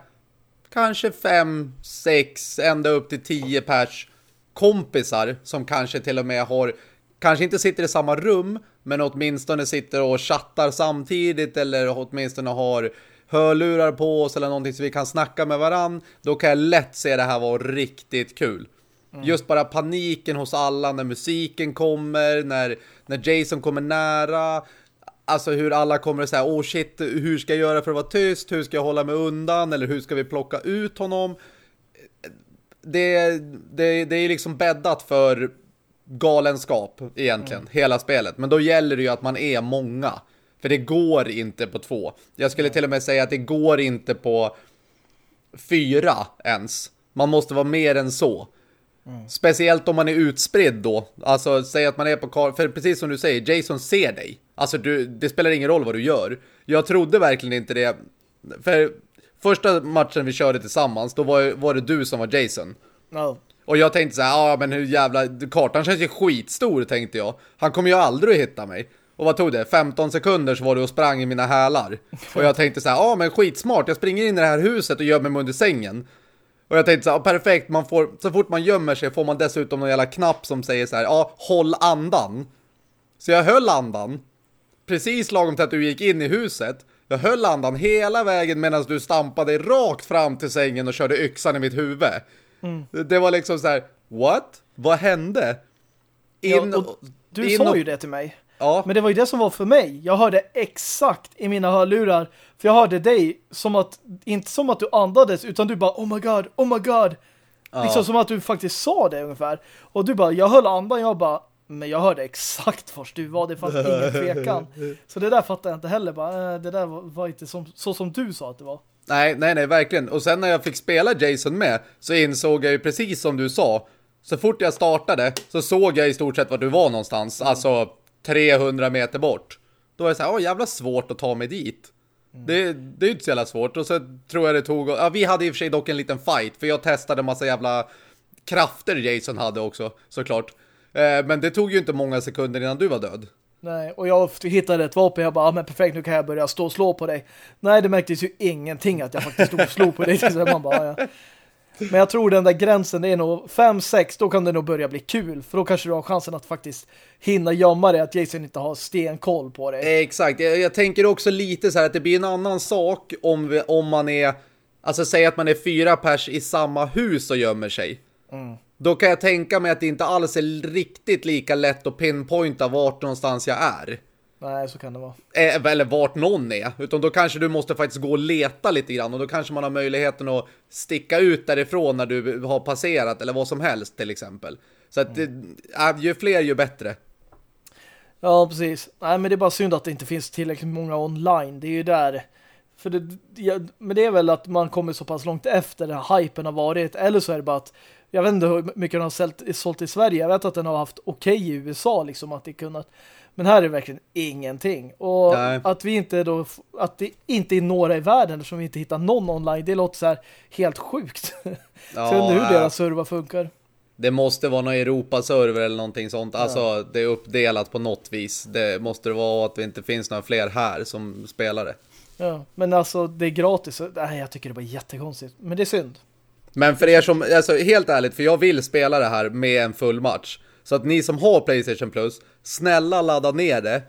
kanske fem, sex, ända upp till tio pers kompisar som kanske till och med har, kanske inte sitter i samma rum, men åtminstone sitter och chattar samtidigt eller åtminstone har hörlurar på oss eller någonting så vi kan snacka med varann. Då kan jag lätt se det här vara riktigt kul. Mm. Just bara paniken hos alla när musiken kommer, när, när Jason kommer nära, Alltså hur alla kommer att säga, oh shit, hur ska jag göra för att vara tyst? Hur ska jag hålla mig undan? Eller hur ska vi plocka ut honom? Det, det, det är liksom bäddat för galenskap egentligen, mm. hela spelet. Men då gäller det ju att man är många. För det går inte på två. Jag skulle till och med säga att det går inte på fyra ens. Man måste vara mer än så. Mm. Speciellt om man är utspridd då. Alltså, säg att man är på... För precis som du säger, Jason ser dig. Alltså, du, det spelar ingen roll vad du gör. Jag trodde verkligen inte det. För första matchen vi körde tillsammans, då var, var det du som var Jason. No. Och jag tänkte så här, ja men hur jävla... Kartan känns ju skitstor, tänkte jag. Han kommer ju aldrig att hitta mig. Och vad tog det? 15 sekunder så var du och sprang i mina hälar. Och jag tänkte så här, ja men skitsmart, jag springer in i det här huset och gömmer mig under sängen. Och jag tänkte så här, perfekt, man får, så fort man gömmer sig får man dessutom någon jävla knapp som säger så här, ja, håll andan. Så jag höll andan. Precis lagom till att du gick in i huset. Jag höll andan hela vägen medan du stampade rakt fram till sängen och körde yxan i mitt huvud. Mm. Det var liksom så här, what? Vad hände? In, ja, du in sa ju det till mig. Ja. Men det var ju det som var för mig. Jag hörde exakt i mina hörlurar. För jag hörde dig som att, inte som att du andades, utan du bara, oh my god, oh my god. Ja. Liksom som att du faktiskt sa det ungefär. Och du bara, jag höll andan, jag bara, men jag hörde exakt först du var, det fanns ingen *laughs* tvekan. Så det där fattar jag inte heller. Bara, äh, det där var, var inte som, så som du sa att det var. Nej, nej, nej, verkligen. Och sen när jag fick spela Jason med så insåg jag ju precis som du sa. Så fort jag startade så såg jag i stort sett var du var någonstans. Mm. Alltså 300 meter bort. Då var det så här, åh jävla svårt att ta mig dit. Mm. Det, det är ju inte så jävla svårt. Och så tror jag det tog... Ja, vi hade i och för sig dock en liten fight. För jag testade massa jävla krafter Jason hade också, såklart. Eh, men det tog ju inte många sekunder innan du var död. Nej, och jag hittade ett vapen jag bara, ah, men perfekt, nu kan jag börja stå och slå på dig. Nej, det märktes ju ingenting att jag faktiskt stod och slog på dig. *laughs* Så man bara, ja. Men jag tror den där gränsen, det är nog 5-6, då kan det nog börja bli kul. För då kanske du har chansen att faktiskt hinna gömma dig, att Jason inte har stenkoll på dig. Exakt, jag, jag tänker också lite så här att det blir en annan sak om, vi, om man är, alltså säg att man är fyra pers i samma hus och gömmer sig. Mm. Då kan jag tänka mig att det inte alls är riktigt lika lätt att pinpointa vart någonstans jag är. Nej, så kan det vara. Eh, eller vart någon är. Utan då kanske du måste faktiskt gå och leta lite grann. Och då kanske man har möjligheten att sticka ut därifrån när du har passerat. Eller vad som helst till exempel. Så att mm. äh, ju fler ju bättre. Ja, precis. Nej, men det är bara synd att det inte finns tillräckligt många online. Det är ju där... För det, ja, men det är väl att man kommer så pass långt efter där hypen har varit. Eller så är det bara att jag vet inte hur mycket den har sålt, sålt i Sverige. Jag vet att den har haft okej okay i USA liksom att det kunnat men här är det verkligen ingenting. Och Nej. att vi inte då att det inte är några i världen som vi inte hittar någon online, det låter så här helt sjukt. *laughs* Ja, så jag undrar hur deras server funkar. Det måste vara någon Europa-server eller någonting sånt. Alltså ja. det är uppdelat på något vis. Det måste det vara att det inte finns några fler här som spelar det. Ja, men alltså det är gratis. Nej, jag tycker det var jättekonstigt. Men det är synd. Men för er som, alltså helt ärligt, för jag vill spela det här med en full match. Så att ni som har Playstation Plus, snälla ladda ner det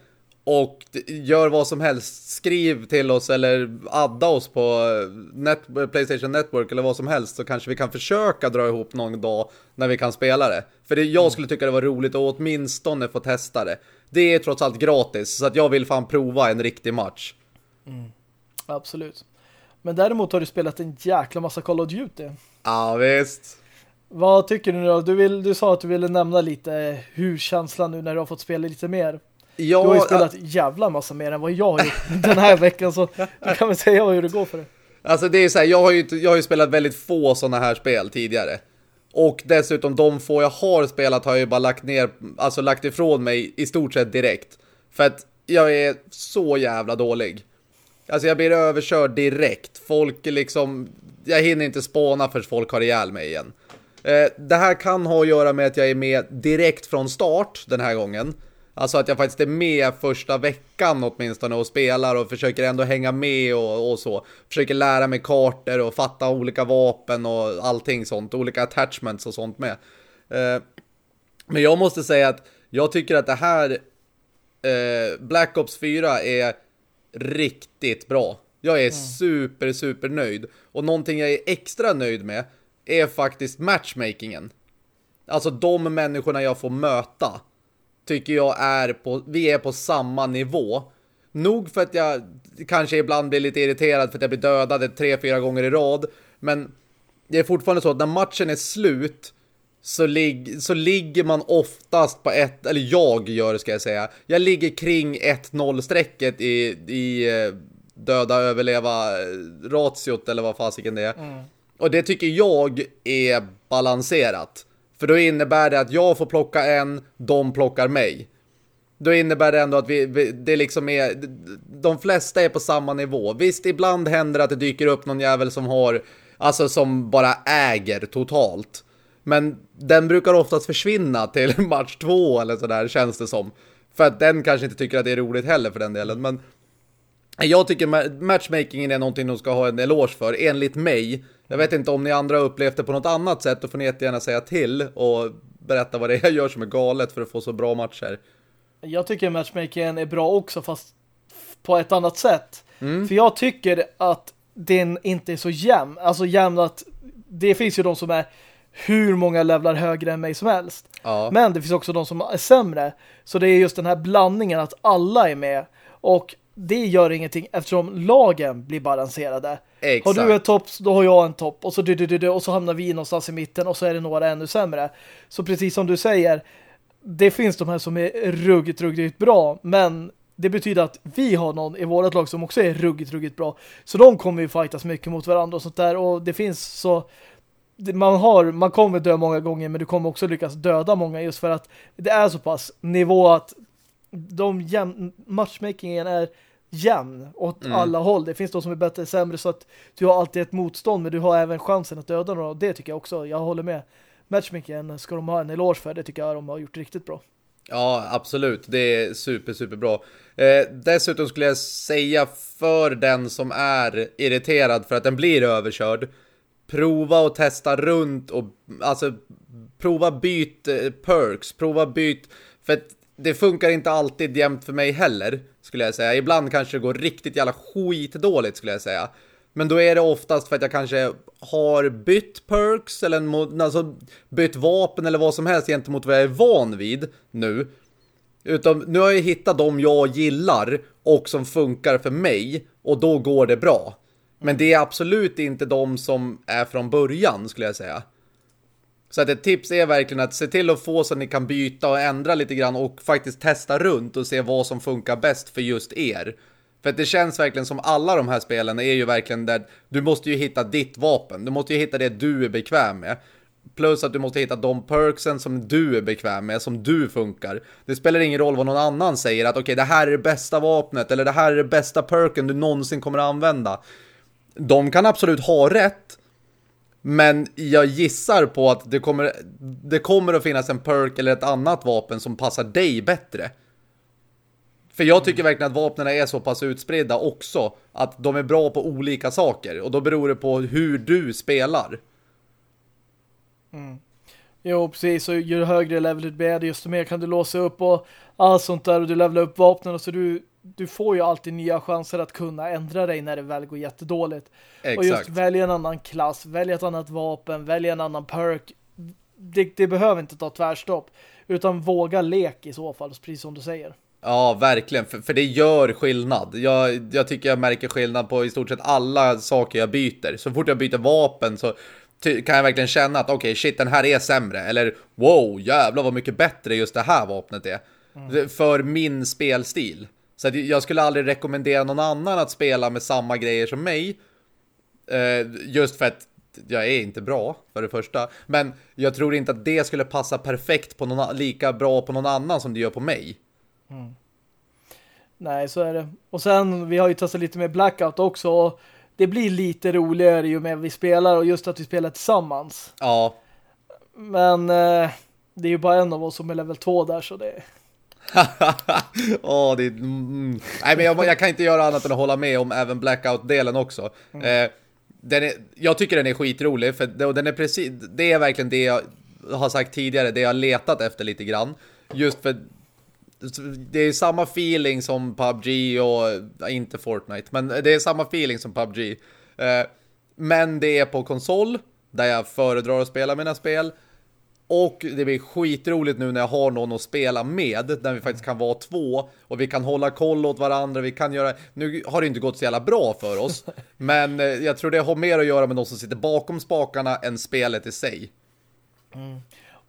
och gör vad som helst. Skriv till oss eller adda oss på eh, Net Playstation Network eller vad som helst så kanske vi kan försöka dra ihop någon dag när vi kan spela det. För det, jag skulle tycka det var roligt att åtminstone få testa det. Det är trots allt gratis så att jag vill fan prova en riktig match. Mm. Absolut. Men däremot har du spelat en jäkla massa Call of Duty. Ja, visst. Vad tycker du nu då? Du, vill, du sa att du ville nämna lite hur känslan nu när du har fått spela lite mer. Ja, du har ju spelat äh... jävla massa mer än vad jag har gjort den här veckan så du kan väl säga hur det går för dig. Alltså det är så här, jag har ju, jag har ju spelat väldigt få sådana här spel tidigare. Och dessutom de få jag har spelat har jag ju bara lagt ner, alltså lagt ifrån mig i stort sett direkt. För att jag är så jävla dålig. Alltså jag blir överkörd direkt. Folk liksom, jag hinner inte spåna förrän folk har ihjäl mig igen. Eh, det här kan ha att göra med att jag är med direkt från start den här gången. Alltså att jag faktiskt är med första veckan åtminstone och spelar och försöker ändå hänga med och, och, så. Försöker lära mig kartor och fatta olika vapen och allting sånt. Olika attachments och sånt med. Eh, men jag måste säga att jag tycker att det här eh, Black Ops 4 är riktigt bra. Jag är mm. super, super nöjd. Och någonting jag är extra nöjd med är faktiskt matchmakingen. Alltså de människorna jag får möta tycker jag är på, vi är på samma nivå. Nog för att jag kanske ibland blir lite irriterad för att jag blir dödad tre, fyra gånger i rad. Men det är fortfarande så att när matchen är slut så, lig så ligger man oftast på ett, eller jag gör ska jag säga. Jag ligger kring 1-0-strecket i, i eh, döda-överleva-ratiot eh, eller vad fasiken det är. Mm. Och det tycker jag är balanserat. För då innebär det att jag får plocka en, de plockar mig. Då innebär det ändå att vi, vi, det liksom är, de flesta är på samma nivå. Visst, ibland händer det att det dyker upp någon jävel som har, alltså som bara äger totalt. Men den brukar oftast försvinna till *laughs* match två eller sådär, känns det som. För att den kanske inte tycker att det är roligt heller för den delen. Men jag tycker matchmakingen är någonting de ska ha en eloge för, enligt mig. Jag vet inte om ni andra har upplevt det på något annat sätt, då får ni jättegärna säga till och berätta vad det är jag gör som är galet för att få så bra matcher. Jag tycker matchmaking är bra också fast på ett annat sätt. Mm. För jag tycker att den inte är så jämn. Alltså jämn att det finns ju de som är hur många levlar högre än mig som helst. Ja. Men det finns också de som är sämre. Så det är just den här blandningen att alla är med. Och det gör ingenting eftersom lagen blir balanserade. Exakt. Har du en topp, då har jag en topp. Och så, du, du, du, och så hamnar vi någonstans i mitten och så är det några ännu sämre. Så precis som du säger, det finns de här som är ruggigt, ruggigt bra. Men det betyder att vi har någon i vårt lag som också är ruggigt, ruggigt bra. Så de kommer ju fightas mycket mot varandra och sånt där. Och det finns så... Man, har, man kommer dö många gånger men du kommer också lyckas döda många just för att det är så pass nivå att de matchmakingen är jämn åt mm. alla håll. Det finns de som är bättre sämre så att du har alltid ett motstånd men du har även chansen att döda några det tycker jag också. Jag håller med. Matchmakingen ska de ha en eloge för. Det tycker jag de har gjort riktigt bra. Ja, absolut. Det är super, super bra. Eh, dessutom skulle jag säga för den som är irriterad för att den blir överkörd. Prova och testa runt och alltså prova byt eh, perks, prova byt för att det funkar inte alltid jämt för mig heller, skulle jag säga. Ibland kanske det går riktigt jävla skitdåligt, skulle jag säga. Men då är det oftast för att jag kanske har bytt perks eller en, alltså bytt vapen eller vad som helst gentemot vad jag är van vid nu. Utan nu har jag hittat de jag gillar och som funkar för mig och då går det bra. Men det är absolut inte de som är från början skulle jag säga. Så att ett tips är verkligen att se till att få så att ni kan byta och ändra lite grann och faktiskt testa runt och se vad som funkar bäst för just er. För att det känns verkligen som alla de här spelen är ju verkligen där du måste ju hitta ditt vapen. Du måste ju hitta det du är bekväm med. Plus att du måste hitta de perksen som du är bekväm med, som du funkar. Det spelar ingen roll vad någon annan säger att okej, okay, det här är det bästa vapnet eller det här är det bästa perken du någonsin kommer att använda. De kan absolut ha rätt, men jag gissar på att det kommer, det kommer att finnas en perk eller ett annat vapen som passar dig bättre. För jag tycker verkligen att vapnen är så pass utspridda också att de är bra på olika saker. Och då beror det på hur du spelar. Mm. Jo, precis. Och ju högre level du blir, desto mer kan du låsa upp och allt sånt där. Och du levlar upp vapnen och så du, du får ju alltid nya chanser att kunna ändra dig när det väl går jättedåligt. Exakt. Och just välja en annan klass, välja ett annat vapen, välja en annan perk. Det, det behöver inte ta tvärstopp. Utan våga lek i så fall, precis som du säger. Ja, verkligen. För, för det gör skillnad. Jag, jag tycker jag märker skillnad på i stort sett alla saker jag byter. Så fort jag byter vapen så kan jag verkligen känna att okej, okay, shit, den här är sämre. Eller wow, jävlar vad mycket bättre just det här vapnet är. Mm. För min spelstil. Så jag skulle aldrig rekommendera någon annan att spela med samma grejer som mig. Eh, just för att jag är inte bra för det första. Men jag tror inte att det skulle passa perfekt på någon, lika bra på någon annan som det gör på mig. Mm. Nej, så är det. Och sen, vi har ju testat lite med Blackout också. Det blir lite roligare ju mer vi spelar och just att vi spelar tillsammans. Ja. Men eh, det är ju bara en av oss som är level 2 där så det *laughs* oh, det är... Mm. Nej, men jag, jag, kan inte göra annat än att hålla med om även Blackout-delen också. Mm. Eh, den är, jag tycker den är skitrolig för det, den är precis, det är verkligen det jag har sagt tidigare, det jag letat efter lite grann. Just för det är samma feeling som PubG och inte Fortnite, men det är samma feeling som PubG. Eh, men det är på konsol där jag föredrar att spela mina spel. Och det blir skitroligt nu när jag har någon att spela med där vi faktiskt kan vara två och vi kan hålla koll åt varandra, vi kan göra nu har det inte gått så jävla bra för oss *laughs* men eh, jag tror det har mer att göra med någon som sitter bakom spakarna än spelet i sig. Mm.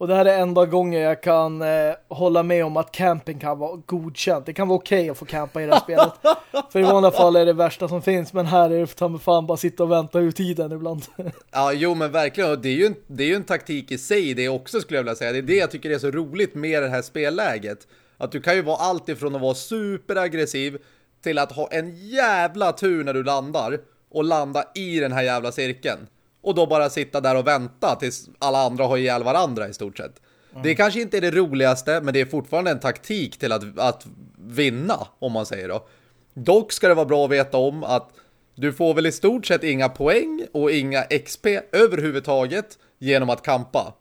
Och det här är enda gången jag kan eh, hålla med om att camping kan vara godkänt. Det kan vara okej okay att få campa i det här spelet. *laughs* För i vanliga fall är det värsta som finns. Men här är det för fan bara sitta och vänta ut tiden ibland. *laughs* ja, jo men verkligen. Det är, ju en, det är ju en taktik i sig det också skulle jag vilja säga. Det är det jag tycker är så roligt med det här spelläget. Att du kan ju vara allt ifrån att vara superaggressiv till att ha en jävla tur när du landar. Och landa i den här jävla cirkeln och då bara sitta där och vänta tills alla andra har ihjäl varandra i stort sett. Mm. Det kanske inte är det roligaste, men det är fortfarande en taktik till att, att vinna, om man säger då. Dock ska det vara bra att veta om att du får väl i stort sett inga poäng och inga XP överhuvudtaget genom att kampa.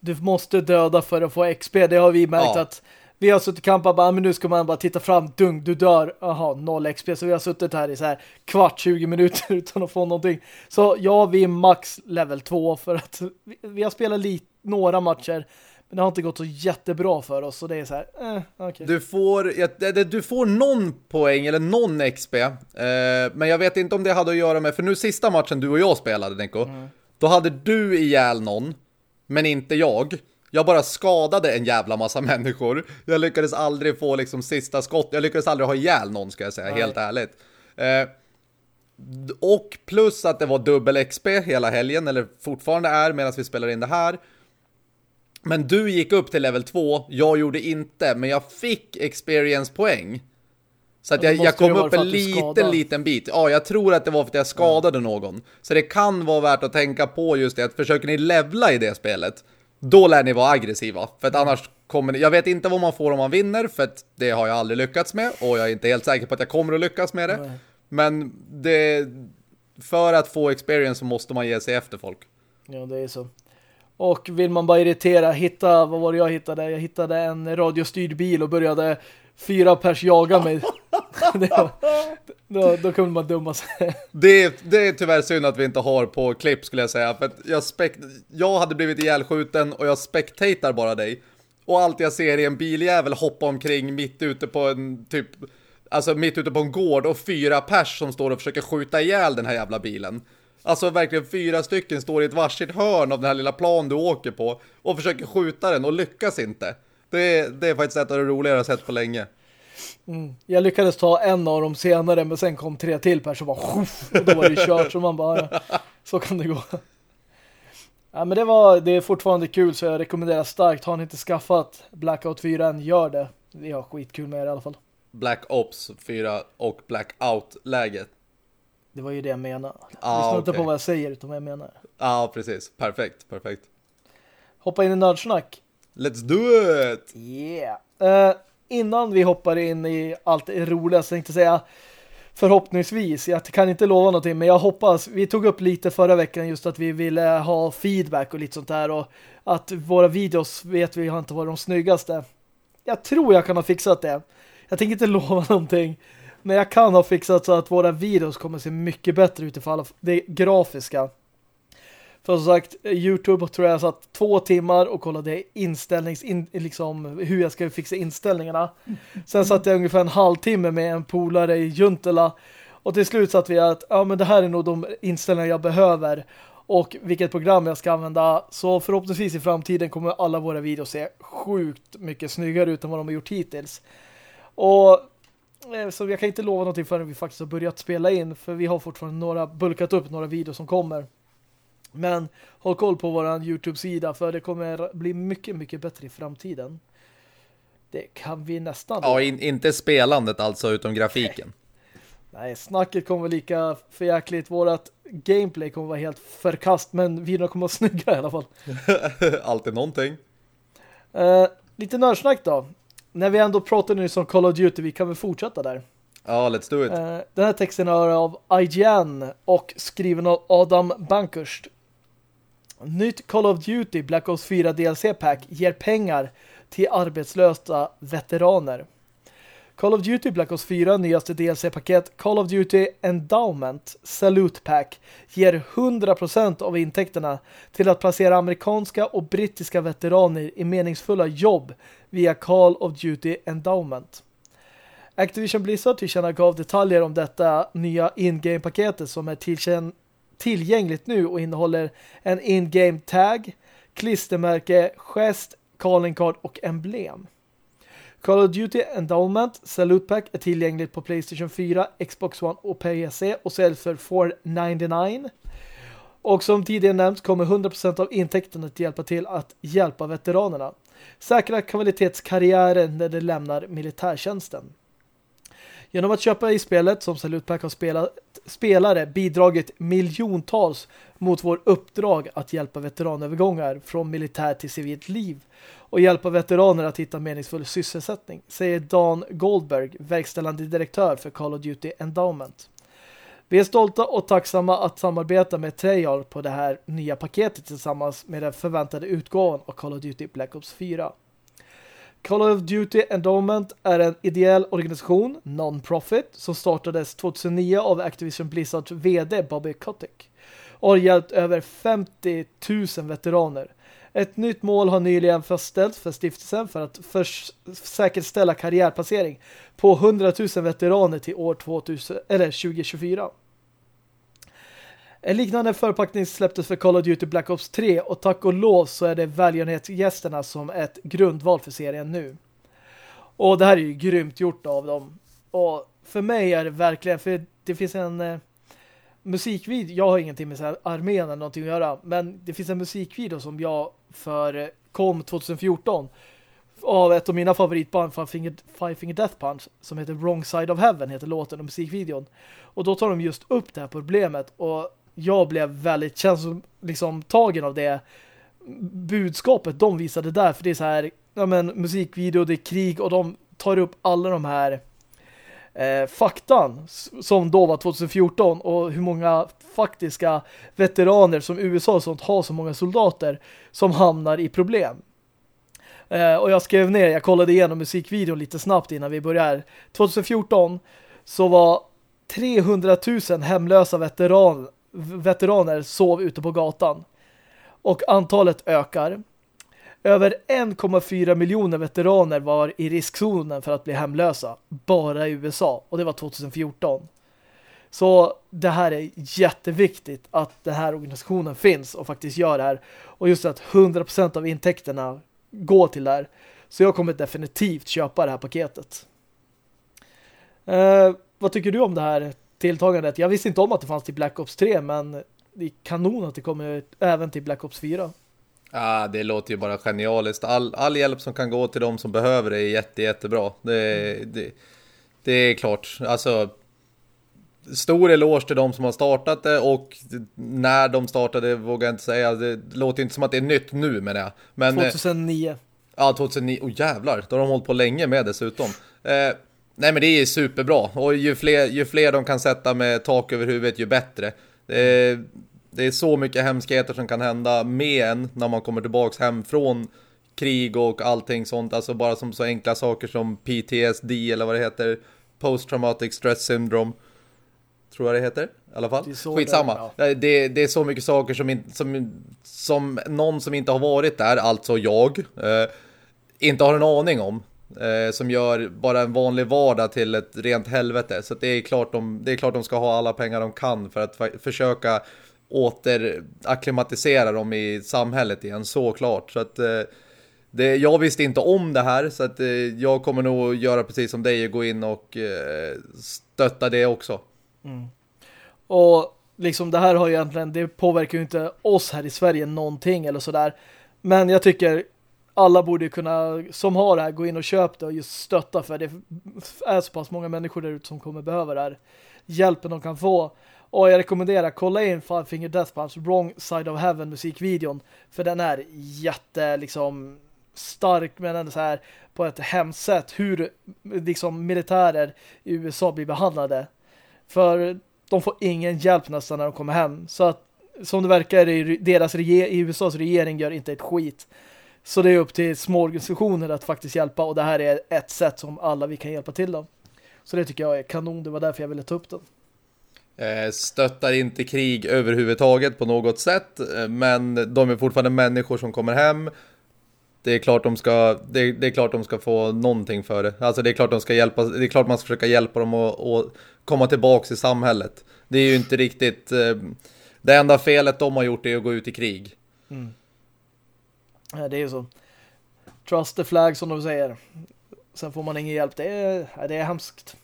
Du måste döda för att få XP. Det har vi märkt ja. att Vi har suttit och kampat bara, men nu ska man bara titta fram, dung, du dör, aha, noll XP. Så vi har suttit här i så här kvart, 20 minuter *laughs* utan att få någonting. Så ja, vi är max level 2 för att vi, vi har spelat lite, några matcher men det har inte gått så jättebra för oss så det är så här, eh, okay. Du får, du får någon poäng eller någon XP. Eh, men jag vet inte om det hade att göra med, för nu sista matchen du och jag spelade, Denko. Mm. Då hade du ihjäl någon, men inte jag. Jag bara skadade en jävla massa *laughs* människor. Jag lyckades aldrig få liksom sista skott. Jag lyckades aldrig ha ihjäl någon ska jag säga, Nej. helt ärligt. Eh, och plus att det var dubbel XP hela helgen, eller fortfarande är medan vi spelar in det här. Men du gick upp till level 2, jag gjorde inte, men jag fick experience-poäng. Så att jag, jag kom upp en liten, liten bit. Ja, jag tror att det var för att jag skadade ja. någon. Så det kan vara värt att tänka på just det, att försöker ni levla i det spelet, då lär ni vara aggressiva. För att annars kommer ni... Jag vet inte vad man får om man vinner, för att det har jag aldrig lyckats med. Och jag är inte helt säker på att jag kommer att lyckas med det. Nej. Men det... För att få experience så måste man ge sig efter folk. Ja, det är så. Och vill man bara irritera, hitta, vad var det jag hittade? Jag hittade en radiostyrd bil och började fyra pers jaga mig. *laughs* *laughs* då, då kunde man dumma sig. Det är, det är tyvärr synd att vi inte har på klipp skulle jag säga. För att jag, spek jag hade blivit ihjälskjuten och jag spektatar bara dig. Och allt jag ser är en biljävel hoppa omkring mitt ute på en typ... Alltså mitt ute på en gård och fyra pers som står och försöker skjuta ihjäl den här jävla bilen. Alltså verkligen fyra stycken står i ett varsitt hörn av den här lilla plan du åker på och försöker skjuta den och lyckas inte. Det är, det är faktiskt ett av det roligare jag sett på länge. Mm. Jag lyckades ta en av dem senare men sen kom tre till per så bara och då var det kört så man bara så kan det gå. Ja, men det var det är fortfarande kul så jag rekommenderar starkt. Har ni inte skaffat Blackout 4 än, gör det. Vi har skitkul med det i alla fall. Black Ops 4 och Blackout-läget. Det var ju det jag menade. Ah, Lyssna okay. inte på vad jag säger utan vad jag menar. Ja, ah, precis. Perfekt, perfekt. Hoppa in i nördsnack. Let's do it! Yeah. Uh, innan vi hoppar in i allt det roliga så tänkte jag säga förhoppningsvis, jag kan inte lova någonting men jag hoppas, vi tog upp lite förra veckan just att vi ville ha feedback och lite sånt där och att våra videos vet vi har inte varit de snyggaste. Jag tror jag kan ha fixat det. Jag tänker inte *laughs* lova någonting men jag kan ha fixat så att våra videos kommer se mycket bättre utifall det grafiska. För som sagt, Youtube tror jag satt två timmar och kollade inställnings, in, liksom hur jag ska fixa inställningarna. Sen satt jag ungefär en halvtimme med en polare i Juntela och till slut satt vi att ja men det här är nog de inställningar jag behöver och vilket program jag ska använda. Så förhoppningsvis i framtiden kommer alla våra videos se sjukt mycket snyggare ut än vad de har gjort hittills. Och eh, så jag kan inte lova någonting förrän vi faktiskt har börjat spela in. För vi har fortfarande några bulkat upp några videos som kommer. Men håll koll på vår Youtube-sida för det kommer bli mycket, mycket bättre i framtiden. Det kan vi nästan. Ja, in, inte spelandet alltså, utom grafiken. *laughs* Nej, snacket kommer vara lika förjäkligt. Vårat gameplay kommer vara helt förkast, men videorna kommer vara *laughs* snygga i alla fall. *laughs* Alltid någonting. Uh, lite nördsnack då när vi ändå pratar nu som Call of Duty, vi kan väl fortsätta där. Ja, let's do it. Uh, den här texten är av IGN och skriven av Adam Bankerst. Nytt Call of Duty Black Ops 4 DLC-pack ger pengar till arbetslösa veteraner. Call of Duty Black Ops 4 nyaste DLC-paket Call of Duty Endowment Salute Pack ger 100% av intäkterna till att placera amerikanska och brittiska veteraner i meningsfulla jobb via Call of Duty Endowment. Activision Blizzard tillkännagav detaljer om detta nya in-game-paketet som är tillgängligt nu och innehåller en in-game tag, klistermärke, gest, calling card och emblem. Call of Duty Endowment Salute Pack är tillgängligt på Playstation 4, Xbox One och PC och säljs för 499. Och som tidigare nämnt kommer 100% av intäkterna att hjälpa till att hjälpa veteranerna. Säkra kvalitetskarriären när de lämnar militärtjänsten. Genom att köpa i spelet som Salute Pack har spelat, spelare bidragit miljontals mot vår uppdrag att hjälpa veteranövergångar från militär till civilt liv och hjälpa veteraner att hitta meningsfull sysselsättning, säger Dan Goldberg, verkställande direktör för Call of Duty Endowment. Vi är stolta och tacksamma att samarbeta med Treyarch på det här nya paketet tillsammans med den förväntade utgåvan av Call of Duty Black Ops 4. Call of Duty Endowment är en ideell organisation, non-profit, som startades 2009 av Activision Blizzards VD Bobby Kotick och har hjälpt över 50 000 veteraner. Ett nytt mål har nyligen fastställts för stiftelsen för att säkerställa karriärplacering på 100 000 veteraner till år 2000, eller 2024. En liknande förpackning släpptes för Call of Duty Black Ops 3 och tack och lov så är det välgörenhetsgästerna som ett grundval för serien nu. Och det här är ju grymt gjort av dem. Och för mig är det verkligen, för det finns en eh, musikvideo, jag har ingenting med så här armén eller någonting att göra, men det finns en musikvideo som jag för eh, kom 2014 av ett av mina favoritband från Finger, Five Finger Death Punch som heter Wrong Side of Heaven heter låten och musikvideon. Och då tar de just upp det här problemet och jag blev väldigt känslig, liksom tagen av det budskapet de visade där. För det är så här, ja men musikvideo, det är krig och de tar upp alla de här eh, faktan som då var 2014 och hur många faktiska veteraner som USA och sånt har så många soldater som hamnar i problem. Eh, och jag skrev ner, jag kollade igenom musikvideon lite snabbt innan vi börjar. 2014 så var 300 000 hemlösa veteran, veteraner sov ute på gatan. Och antalet ökar. Över 1,4 miljoner veteraner var i riskzonen för att bli hemlösa. Bara i USA. Och det var 2014. Så det här är jätteviktigt att den här organisationen finns och faktiskt gör det här. Och just att 100% av intäkterna går till det här. Så jag kommer definitivt köpa det här paketet. Eh, vad tycker du om det här tilltagandet. Jag visste inte om att det fanns till Black Ops 3 men det är kanon att det kommer även till Black Ops 4. Ja, det låter ju bara genialiskt. All, all hjälp som kan gå till de som behöver det är jätte, jättebra. Det, det, det är klart. Alltså, stor eloge till de som har startat det och när de startade vågar jag inte säga. Det låter inte som att det är nytt nu med det. Men, 2009. Ja, 2009. Åh oh, jävlar, då har de hållit på länge med dessutom. Eh, Nej men det är superbra och ju fler, ju fler de kan sätta med tak över huvudet ju bättre. Det är, det är så mycket hemskheter som kan hända med en när man kommer tillbaks hem från krig och allting sånt. Alltså bara som så enkla saker som PTSD eller vad det heter. Post Traumatic Stress Syndrome. Tror jag det heter i alla fall. Skitsamma. Det, det, det är så mycket saker som, in, som, som någon som inte har varit där, alltså jag, eh, inte har en aning om. Eh, som gör bara en vanlig vardag till ett rent helvete. Så det är, klart de, det är klart de ska ha alla pengar de kan för att försöka återacklimatisera dem i samhället igen, såklart. Så att eh, det, jag visste inte om det här så att eh, jag kommer nog göra precis som dig och gå in och eh, stötta det också. Mm. Och liksom det här har ju egentligen, det påverkar ju inte oss här i Sverige någonting eller sådär. Men jag tycker alla borde kunna, som har det här, gå in och köpa det och just stötta för det är så pass många människor där ute som kommer behöva det här hjälpen de kan få. Och jag rekommenderar, kolla in Five Finger Death Punch Wrong Side of Heaven musikvideon. För den är jätte liksom stark men ändå så här på ett hemskt sätt hur liksom militärer i USA blir behandlade. För de får ingen hjälp nästan när de kommer hem. Så att som det verkar i deras i USAs regering gör inte ett skit. Så det är upp till små organisationer att faktiskt hjälpa och det här är ett sätt som alla vi kan hjälpa till dem. Så det tycker jag är kanon, det var därför jag ville ta upp den. Eh, stöttar inte krig överhuvudtaget på något sätt, eh, men de är fortfarande människor som kommer hem. Det är klart de ska, det, det är klart de ska få någonting för det. Alltså det är klart de ska hjälpa, det är klart man ska försöka hjälpa dem att, att komma tillbaka i samhället. Det är ju inte riktigt, eh, det enda felet de har gjort är att gå ut i krig. Mm. Det är ju så. Trust the flag som de säger. Sen får man ingen hjälp. Det är, det är hemskt.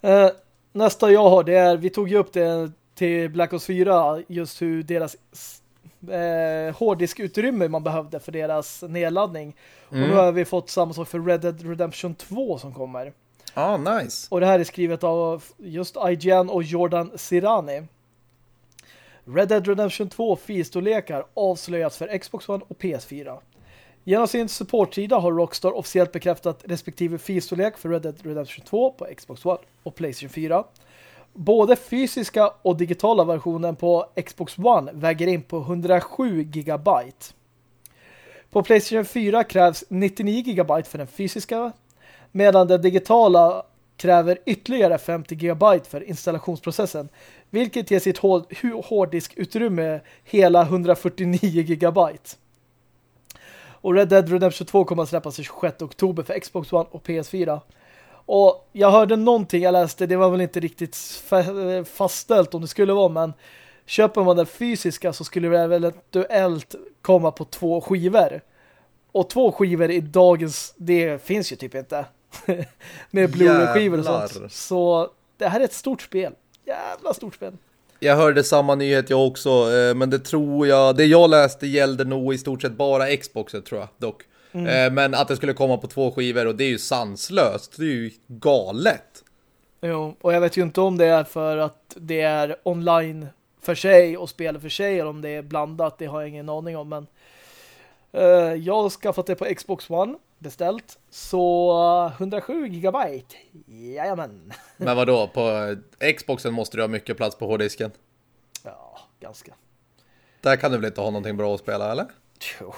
Eh, nästa jag har det är, vi tog ju upp det till Black Ops 4 just hur deras eh, hårddiskutrymme man behövde för deras nedladdning. Mm. Och nu har vi fått samma sak för Red Dead Redemption 2 som kommer. Ah, nice. Och det här är skrivet av just IGN och Jordan Sirani. Red Dead Redemption 2 filstorlekar avslöjats för Xbox One och PS4. Genom sin supportsida har Rockstar officiellt bekräftat respektive filstorlek för Red Dead Redemption 2 på Xbox One och Playstation 4. Både fysiska och digitala versionen på Xbox One väger in på 107 gigabyte. På Playstation 4 krävs 99 GB för den fysiska medan den digitala kräver ytterligare 50 GB för installationsprocessen vilket ger sitt hårddiskutrymme hela 149 GB. Och Red Dead Redemption 2 kommer att släppas den 26 oktober för Xbox One och PS4. Och jag hörde någonting jag läste, det var väl inte riktigt fastställt om det skulle vara, men köper man den fysiska så skulle det väl eventuellt komma på två skivor. Och två skivor i dagens, det finns ju typ inte. *laughs* Med Blu-ray-skivor och sånt. Så det här är ett stort spel. Jävla stort spel. Jag hörde samma nyhet jag också, eh, men det tror jag, det jag läste gällde nog i stort sett bara Xboxet tror jag dock. Mm. Eh, men att det skulle komma på två skivor och det är ju sanslöst, det är ju galet. Jo, och jag vet ju inte om det är för att det är online för sig och spel för sig eller om det är blandat, det har jag ingen aning om men uh, jag har skaffat det på Xbox One beställt. Så 107 gigabyte. Jajamän. *laughs* Men vad då på Xboxen måste du ha mycket plats på hårddisken? Ja, ganska. Där kan du väl inte ha någonting bra att spela, eller? Jo.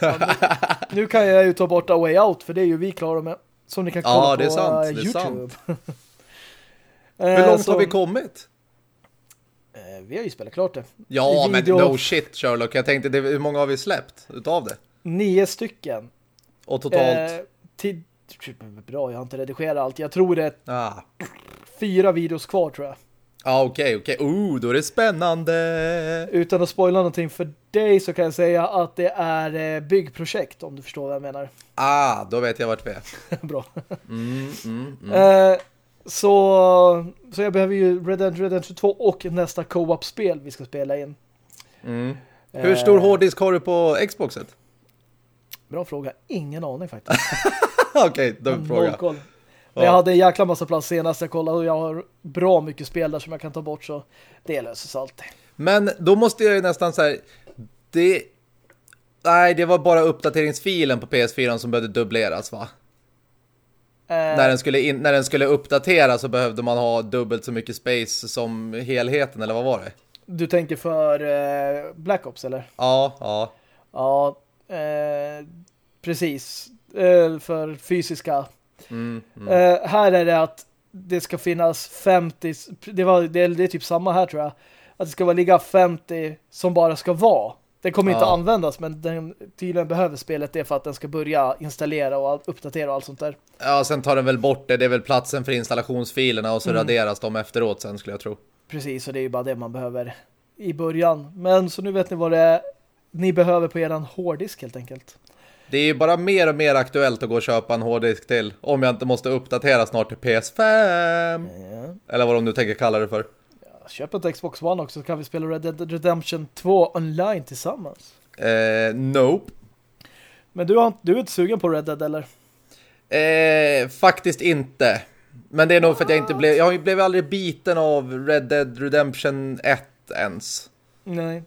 Ja, nu, nu, kan jag ju ta bort A Way Out, för det är ju vi klara med. Som ni kan kolla ja, det är på sant, YouTube. Det är sant. *laughs* Hur långt så, har vi kommit? Vi har ju spelat klart det. Ja, men no shit Sherlock. Jag tänkte, hur många har vi släppt utav det? Nio stycken. Och totalt? Eh, till, bra, jag har inte redigerat allt. Jag tror det är ah. fyra videos kvar tror jag. Ja, ah, okej, okay, okej. Okay. Oh, då är det spännande. Utan att spoila någonting för dig så kan jag säga att det är eh, byggprojekt, om du förstår vad jag menar. Ah, då vet jag vart vi är. *laughs* bra. Mm, mm, mm. Eh, så, så jag behöver ju Red Dead Redemption 2 och nästa co-op-spel vi ska spela in. Mm. Hur stor eh, hårddisk har du på Xboxet? Bra fråga. Ingen aning faktiskt. *laughs* Okej, okay, dum fråga. Men ja. jag hade en jäkla massa plats senast jag kollade och jag har bra mycket spel där som jag kan ta bort så det löses alltid. Men då måste jag ju nästan säga det Nej, det var bara uppdateringsfilen på PS4 som behövde dubbleras va? Eh... När, den skulle in, när den skulle uppdateras så behövde man ha dubbelt så mycket space som helheten, eller vad var det? Du tänker för eh, Black Ops, eller? Ja, ja. Ja, Eh, precis. Eh, för fysiska. Mm, mm. Eh, här är det att det ska finnas 50, det, var, det, är, det är typ samma här tror jag. Att det ska vara ligga 50 som bara ska vara. Den kommer ja. inte användas men den tydligen behöver spelet det för att den ska börja installera och uppdatera och allt sånt där. Ja, sen tar den väl bort det. Det är väl platsen för installationsfilerna och så mm. raderas de efteråt sen skulle jag tro. Precis, och det är ju bara det man behöver i början. Men så nu vet ni vad det ni behöver på eran hårddisk helt enkelt. Det är ju bara mer och mer aktuellt att gå och köpa en hårddisk till. Om jag inte måste uppdatera snart till PS5. Ja. Eller vad de nu tänker kalla det för. Ja, köp ett Xbox One också så kan vi spela Red Dead Redemption 2 online tillsammans. Eh, nope. Men du, har, du är inte sugen på Red Dead eller? Eh, faktiskt inte. Men det är nog för att jag inte blev... Jag blev aldrig biten av Red Dead Redemption 1 ens. Nej.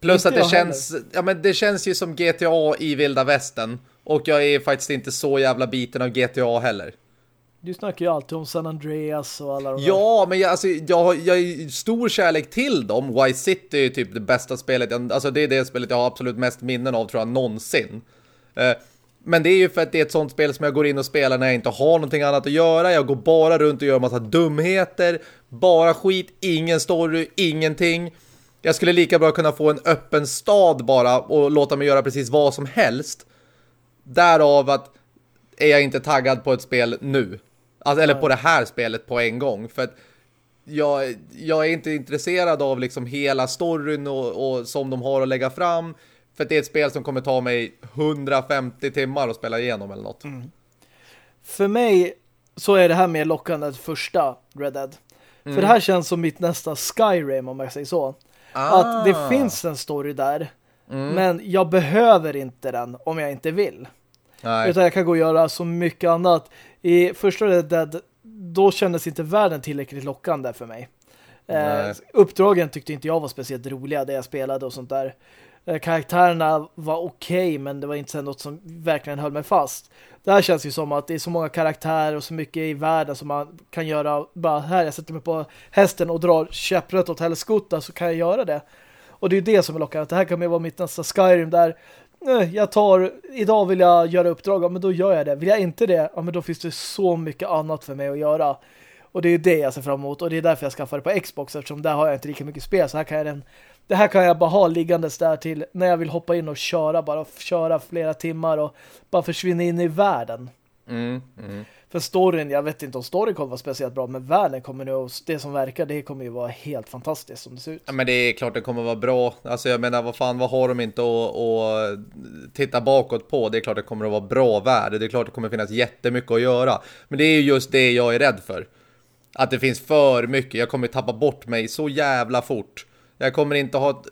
Plus att det känns, ja, men det känns ju som GTA i vilda västern. Och jag är faktiskt inte så jävla biten av GTA heller. Du snackar ju alltid om San Andreas och alla de Ja, där. men jag, alltså, jag, jag har stor kärlek till dem. Vice City är typ det bästa spelet. Alltså det är det spelet jag har absolut mest minnen av tror jag någonsin. Eh, men det är ju för att det är ett sånt spel som jag går in och spelar när jag inte har någonting annat att göra. Jag går bara runt och gör massa dumheter. Bara skit, ingen story, ingenting. Jag skulle lika bra kunna få en öppen stad bara och låta mig göra precis vad som helst. Därav att är jag inte taggad på ett spel nu. Alltså, eller på det här spelet på en gång. För att jag, jag är inte intresserad av liksom hela storyn och, och, som de har att lägga fram. För det är ett spel som kommer ta mig 150 timmar att spela igenom eller något. Mm. För mig så är det här mer lockande första Red Dead. Mm. För det här känns som mitt nästa Skyrim om jag säger så. Ah. Att det ah. finns en story där. Mm. Men jag behöver inte den om jag inte vill. Nej. Utan jag kan gå och göra så mycket annat. I första Red Dead då kändes inte världen tillräckligt lockande för mig. Eh, uppdragen tyckte inte jag var speciellt roliga där jag spelade och sånt där. Eh, karaktärerna var okej okay, men det var inte något som verkligen höll mig fast. Det här känns ju som att det är så många karaktärer och så mycket i världen som man kan göra. Bara här, jag sätter mig på hästen och drar käpprätt åt helskotta så kan jag göra det. Och det är ju det som är lockande. Det här kan ju vara mitt nästa Skyrim där eh, jag tar, idag vill jag göra uppdrag, ja, men då gör jag det. Vill jag inte det, ja men då finns det så mycket annat för mig att göra. Och det är det jag ser fram emot och det är därför jag skaffade på Xbox eftersom där har jag inte lika mycket spel så här kan jag den, det här kan jag bara ha liggandes där till när jag vill hoppa in och köra bara köra flera timmar och bara försvinna in i världen. Mm, mm. För storyn, jag vet inte om storyn kommer vara speciellt bra men världen kommer nu, det som verkar det kommer ju vara helt fantastiskt som det ser ut. Ja, men det är klart det kommer vara bra. Alltså jag menar, vad fan, vad har de inte att, att titta bakåt på? Det är klart det kommer att vara bra värld. Det är klart det kommer finnas jättemycket att göra. Men det är ju just det jag är rädd för. Att det finns för mycket. Jag kommer tappa bort mig så jävla fort. Jag kommer inte ha ett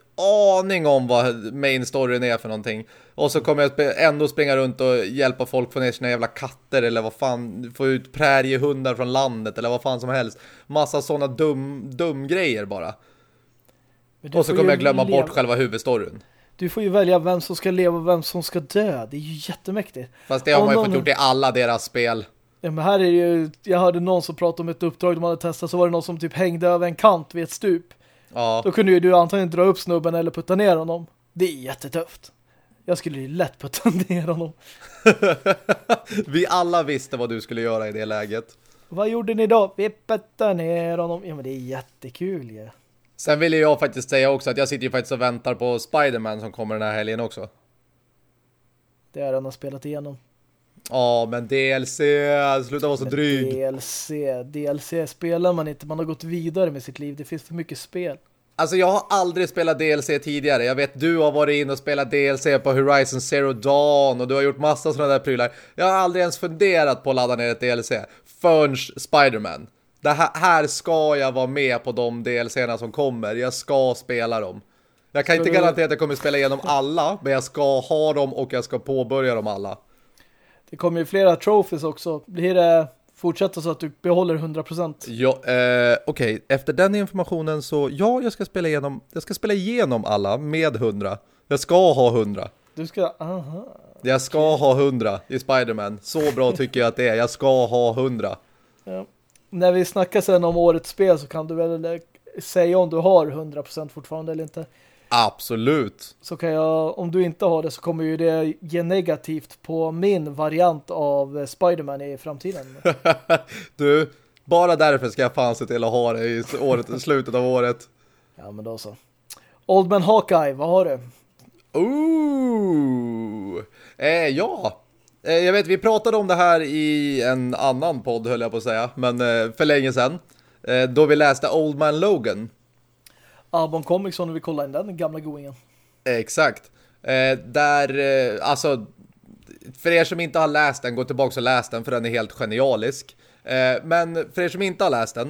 aning om vad main storyn är för någonting. Och så kommer jag ändå springa runt och hjälpa folk få ner sina jävla katter eller vad fan, få ut präriehundar från landet eller vad fan som helst. Massa sådana dum, dum grejer bara. Och så kommer jag glömma leva... bort själva huvudstoryn. Du får ju välja vem som ska leva och vem som ska dö. Det är ju jättemäktigt. Fast det har om man ju någon... fått gjort i alla deras spel. Ja, men här är ju, jag hörde någon som pratade om ett uppdrag de hade testat så var det någon som typ hängde över en kant vid ett stup. Ja. Då kunde ju du antagligen dra upp snubben eller putta ner honom. Det är jättetufft. Jag skulle ju lätt putta *laughs* ner honom. *laughs* Vi alla visste vad du skulle göra i det läget. Vad gjorde ni då? Vi puttade ner honom. Ja men det är jättekul ju. Ja. Sen vill jag faktiskt säga också att jag sitter ju faktiskt och väntar på Spiderman som kommer den här helgen också. Det har redan spelat igenom. Ja, men DLC, sluta vara så dryg. DLC, DLC spelar man inte. Man har gått vidare med sitt liv. Det finns för mycket spel. Alltså jag har aldrig spelat DLC tidigare. Jag vet du har varit in och spelat DLC på Horizon Zero Dawn och du har gjort massa sådana där prylar. Jag har aldrig ens funderat på att ladda ner ett DLC. Förrän Spiderman. Det här, här ska jag vara med på de DLCerna som kommer. Jag ska spela dem. Jag kan inte garantera att jag kommer spela igenom alla, men jag ska ha dem och jag ska påbörja dem alla. Det kommer ju flera trophies också. Blir det fortsätta så att du behåller 100%? Ja, eh, okej. Okay. Efter den informationen så, ja, jag ska spela igenom, jag ska spela igenom alla med 100. Jag ska ha 100. Du ska, aha. Jag ska okay. ha 100 i Spiderman. Så bra tycker jag att det är. Jag ska ha 100. Ja. När vi snackar sen om årets spel så kan du väl säga om du har 100% fortfarande eller inte. Absolut. Så kan jag, om du inte har det så kommer ju det ge negativt på min variant av Spiderman i framtiden. *laughs* du, bara därför ska jag fan se till att ha det i året, slutet av året. Ja, men då så. Old Man Hawkeye, vad har du? Ooh. Eh, ja. Eh, jag vet, vi pratade om det här i en annan podd höll jag på att säga. Men eh, för länge sedan. Eh, då vi läste Old Man Logan. Arbon Comics om du vill kolla in den gamla goingen. Exakt. Eh, där, eh, alltså, för er som inte har läst den, gå tillbaka och läs den för den är helt genialisk. Eh, men för er som inte har läst den,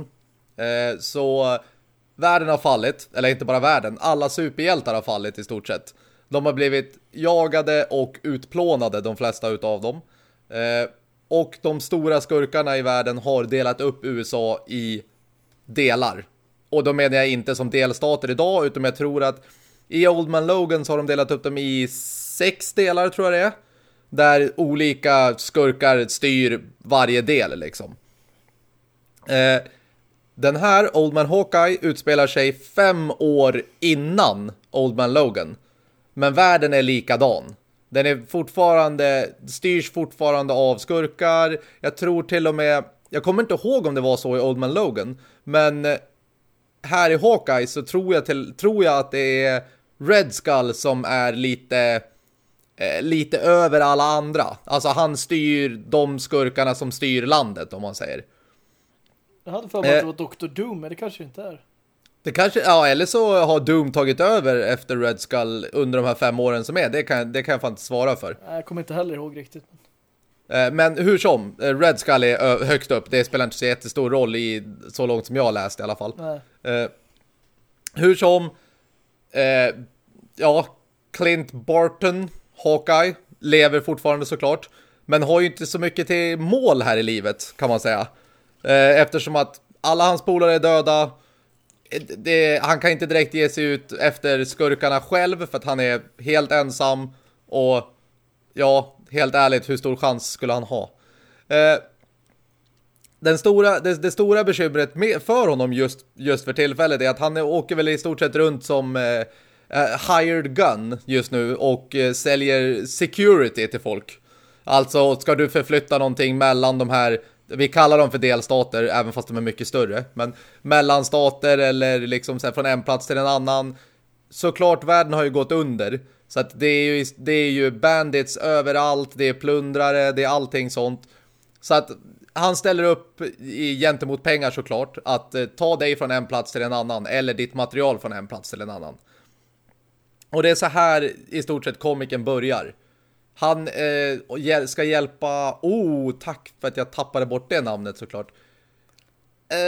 eh, så världen har fallit, eller inte bara världen, alla superhjältar har fallit i stort sett. De har blivit jagade och utplånade, de flesta utav dem. Eh, och de stora skurkarna i världen har delat upp USA i delar. Och då menar jag inte som delstater idag, utan jag tror att i Old Man Logan så har de delat upp dem i sex delar tror jag det är. Där olika skurkar styr varje del liksom. Eh, den här, Old Man Hawkeye, utspelar sig fem år innan Old Man Logan. Men världen är likadan. Den är fortfarande, styrs fortfarande av skurkar. Jag tror till och med, jag kommer inte ihåg om det var så i Old Man Logan. Men här i Hawkeye så tror jag, till, tror jag att det är Red Skull som är lite eh, lite över alla andra. Alltså han styr de skurkarna som styr landet om man säger. Jag hade för mig eh, att det var Dr. Doom, men det kanske inte är. Det kanske, ja, eller så har Doom tagit över efter Red Skull under de här fem åren som är. Det kan, det kan jag fan inte svara för. Jag kommer inte heller ihåg riktigt. Eh, men hur som, eh, Red Skull är högst upp. Det spelar inte så jättestor roll i så långt som jag läst i alla fall. Uh, hur som, ja, Clint Barton, Hawkeye, lever fortfarande såklart. Men har ju inte så mycket till mål här i livet, kan man säga. Eftersom att alla hans polare är döda. Det, han kan inte direkt ge sig ut efter skurkarna själv för att han är helt ensam. Och ja, helt ärligt, hur stor chans skulle han ha? Eh, den stora, det, det, stora bekymret med, för honom just, just för tillfället är att han åker väl i stort sett runt som eh, eh hired gun just nu och eh, säljer security till folk. Alltså ska du förflytta någonting mellan de här, vi kallar dem för delstater även fast de är mycket större, men mellanstater eller liksom så här, från en plats till en annan. Såklart världen har ju gått under. Så att det är ju, det är ju bandits överallt, det är plundrare, det är allting sånt. Så att han ställer upp i, gentemot pengar såklart att eh, ta dig från en plats till en annan eller ditt material från en plats till en annan. Och det är så här i stort sett komiken börjar. Han eh, ska hjälpa... Oh, tack för att jag tappade bort det namnet såklart. Eh,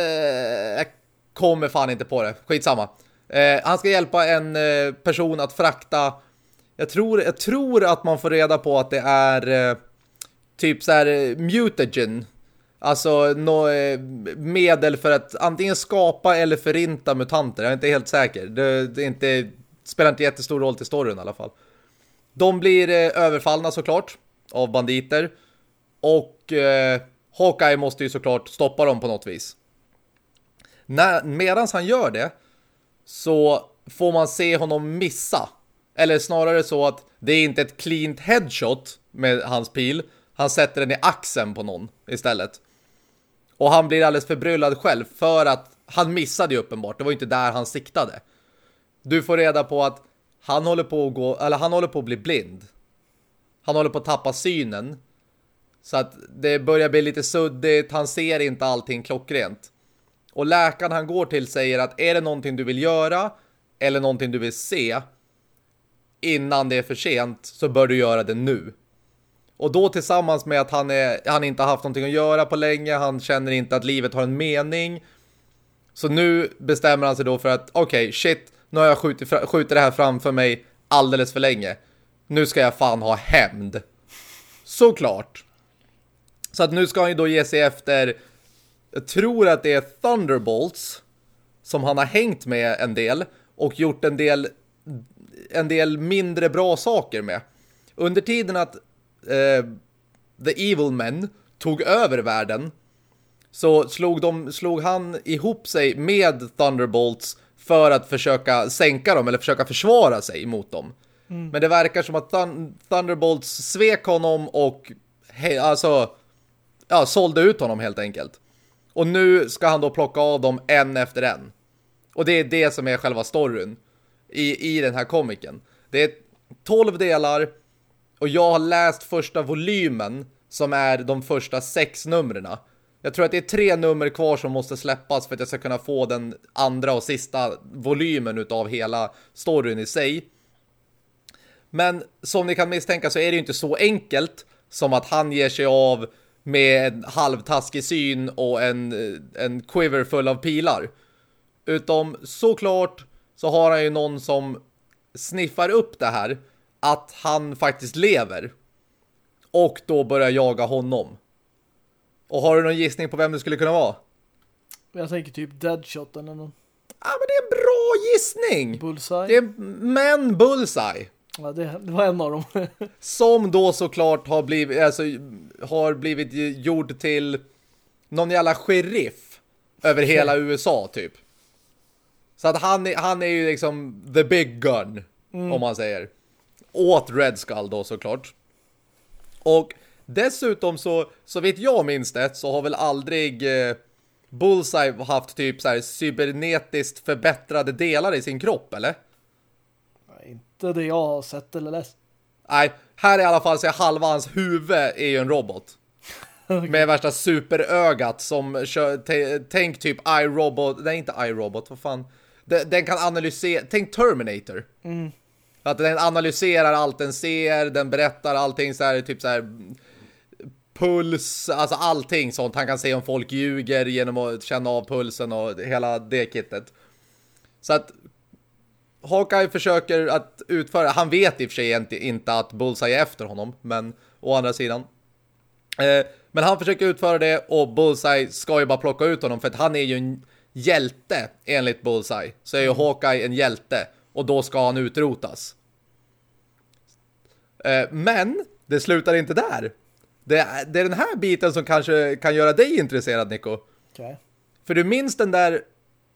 jag kommer fan inte på det. Skitsamma. Eh, han ska hjälpa en eh, person att frakta... Jag tror, jag tror att man får reda på att det är eh, typ så här eh, mutagen Alltså no, eh, medel för att antingen skapa eller förinta mutanter. Jag är inte helt säker. Det, det inte, spelar inte jättestor roll till storyn i alla fall. De blir eh, överfallna såklart av banditer. Och eh, Hawkeye måste ju såklart stoppa dem på något vis. Medan han gör det så får man se honom missa. Eller snarare så att det är inte ett cleant headshot med hans pil. Han sätter den i axeln på någon istället. Och han blir alldeles förbryllad själv för att han missade ju uppenbart. Det var ju inte där han siktade. Du får reda på att han håller på att gå, eller han håller på att bli blind. Han håller på att tappa synen. Så att det börjar bli lite suddigt. Han ser inte allting klockrent. Och läkaren han går till säger att är det någonting du vill göra eller någonting du vill se innan det är för sent så bör du göra det nu. Och då tillsammans med att han, är, han inte har haft någonting att göra på länge, han känner inte att livet har en mening. Så nu bestämmer han sig då för att, okej, okay, shit, nu har jag skjutit, skjutit det här framför mig alldeles för länge. Nu ska jag fan ha hämnd. Såklart. Så att nu ska han ju då ge sig efter, jag tror att det är Thunderbolts som han har hängt med en del och gjort en del en del mindre bra saker med. Under tiden att eh, The Evil Men tog över världen så slog, de, slog han ihop sig med Thunderbolts för att försöka sänka dem eller försöka försvara sig mot dem. Mm. Men det verkar som att Thun Thunderbolts svek honom och he, alltså ja, sålde ut honom helt enkelt. Och nu ska han då plocka av dem en efter en. Och det är det som är själva storyn i, i den här komiken. Det är 12 delar och jag har läst första volymen som är de första sex numren. Jag tror att det är tre nummer kvar som måste släppas för att jag ska kunna få den andra och sista volymen utav hela storyn i sig. Men som ni kan misstänka så är det ju inte så enkelt som att han ger sig av med en halvtaskig syn och en, en quiver full av pilar. Utom såklart så har han ju någon som sniffar upp det här att han faktiskt lever. Och då börjar jaga honom. Och har du någon gissning på vem det skulle kunna vara? Jag tänker typ Deadshot eller någon. Ja, men det är en bra gissning. Bullseye. Det är men Bullseye. Ja, det, det var en av dem. *laughs* som då såklart har blivit, alltså, har blivit gjord till någon jävla sheriff över hela USA typ. Så att han, han är ju liksom the big gun, mm. om man säger åt Red Skull då såklart. Och dessutom så, så vet jag minst det, så har väl aldrig eh, Bullseye haft typ så här cybernetiskt förbättrade delar i sin kropp, eller? Nej, inte det jag har sett eller läst. Nej, här i alla fall så är halva hans huvud är ju en robot. *laughs* okay. Med värsta superögat som kör, tänk typ iRobot, nej inte iRobot, vad fan. Den, den kan analysera, tänk Terminator. Mm. Att den analyserar allt den ser, den berättar allting så här, typ så här puls, alltså allting sånt. Han kan se om folk ljuger genom att känna av pulsen och hela det kittet. Så att Hawkeye försöker att utföra, han vet i och för sig inte att Bullseye är efter honom, men å andra sidan. Eh, men han försöker utföra det och Bullseye ska ju bara plocka ut honom för att han är ju en hjälte enligt Bullseye. Så är ju Hawkeye en hjälte och då ska han utrotas. Eh, men det slutar inte där. Det är, det är den här biten som kanske kan göra dig intresserad, Nico. Okay. För du minns den där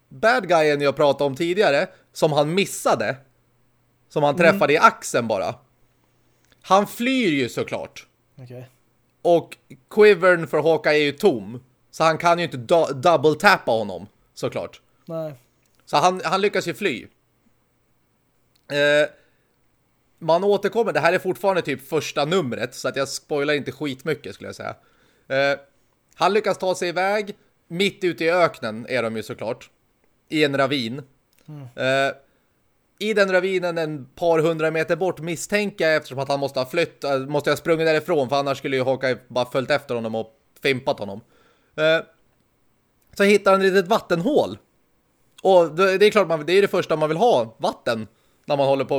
bad guyen jag pratade om tidigare som han missade. som han träffade i axeln bara. Han flyr ju såklart. Okej. Och quivern för Hawkeye är ju tom. Så han kan ju inte double-tappa honom, såklart. Nej. Så han, han lyckas ju fly. Eh, man återkommer, det här är fortfarande typ första numret, så att jag spoilar inte skitmycket skulle jag säga. Eh, han lyckas ta sig iväg, mitt ute i öknen är de ju såklart. I en ravin. Eh, I den ravinen en par hundra meter bort misstänker jag eftersom att han måste ha flytt, eh, måste ha sprungit därifrån för annars skulle ju Hawkeye bara följt efter honom och fimpat honom. Eh, så hittar han ett litet vattenhål. Och det är klart, man, det är det första man vill ha, vatten. När man håller på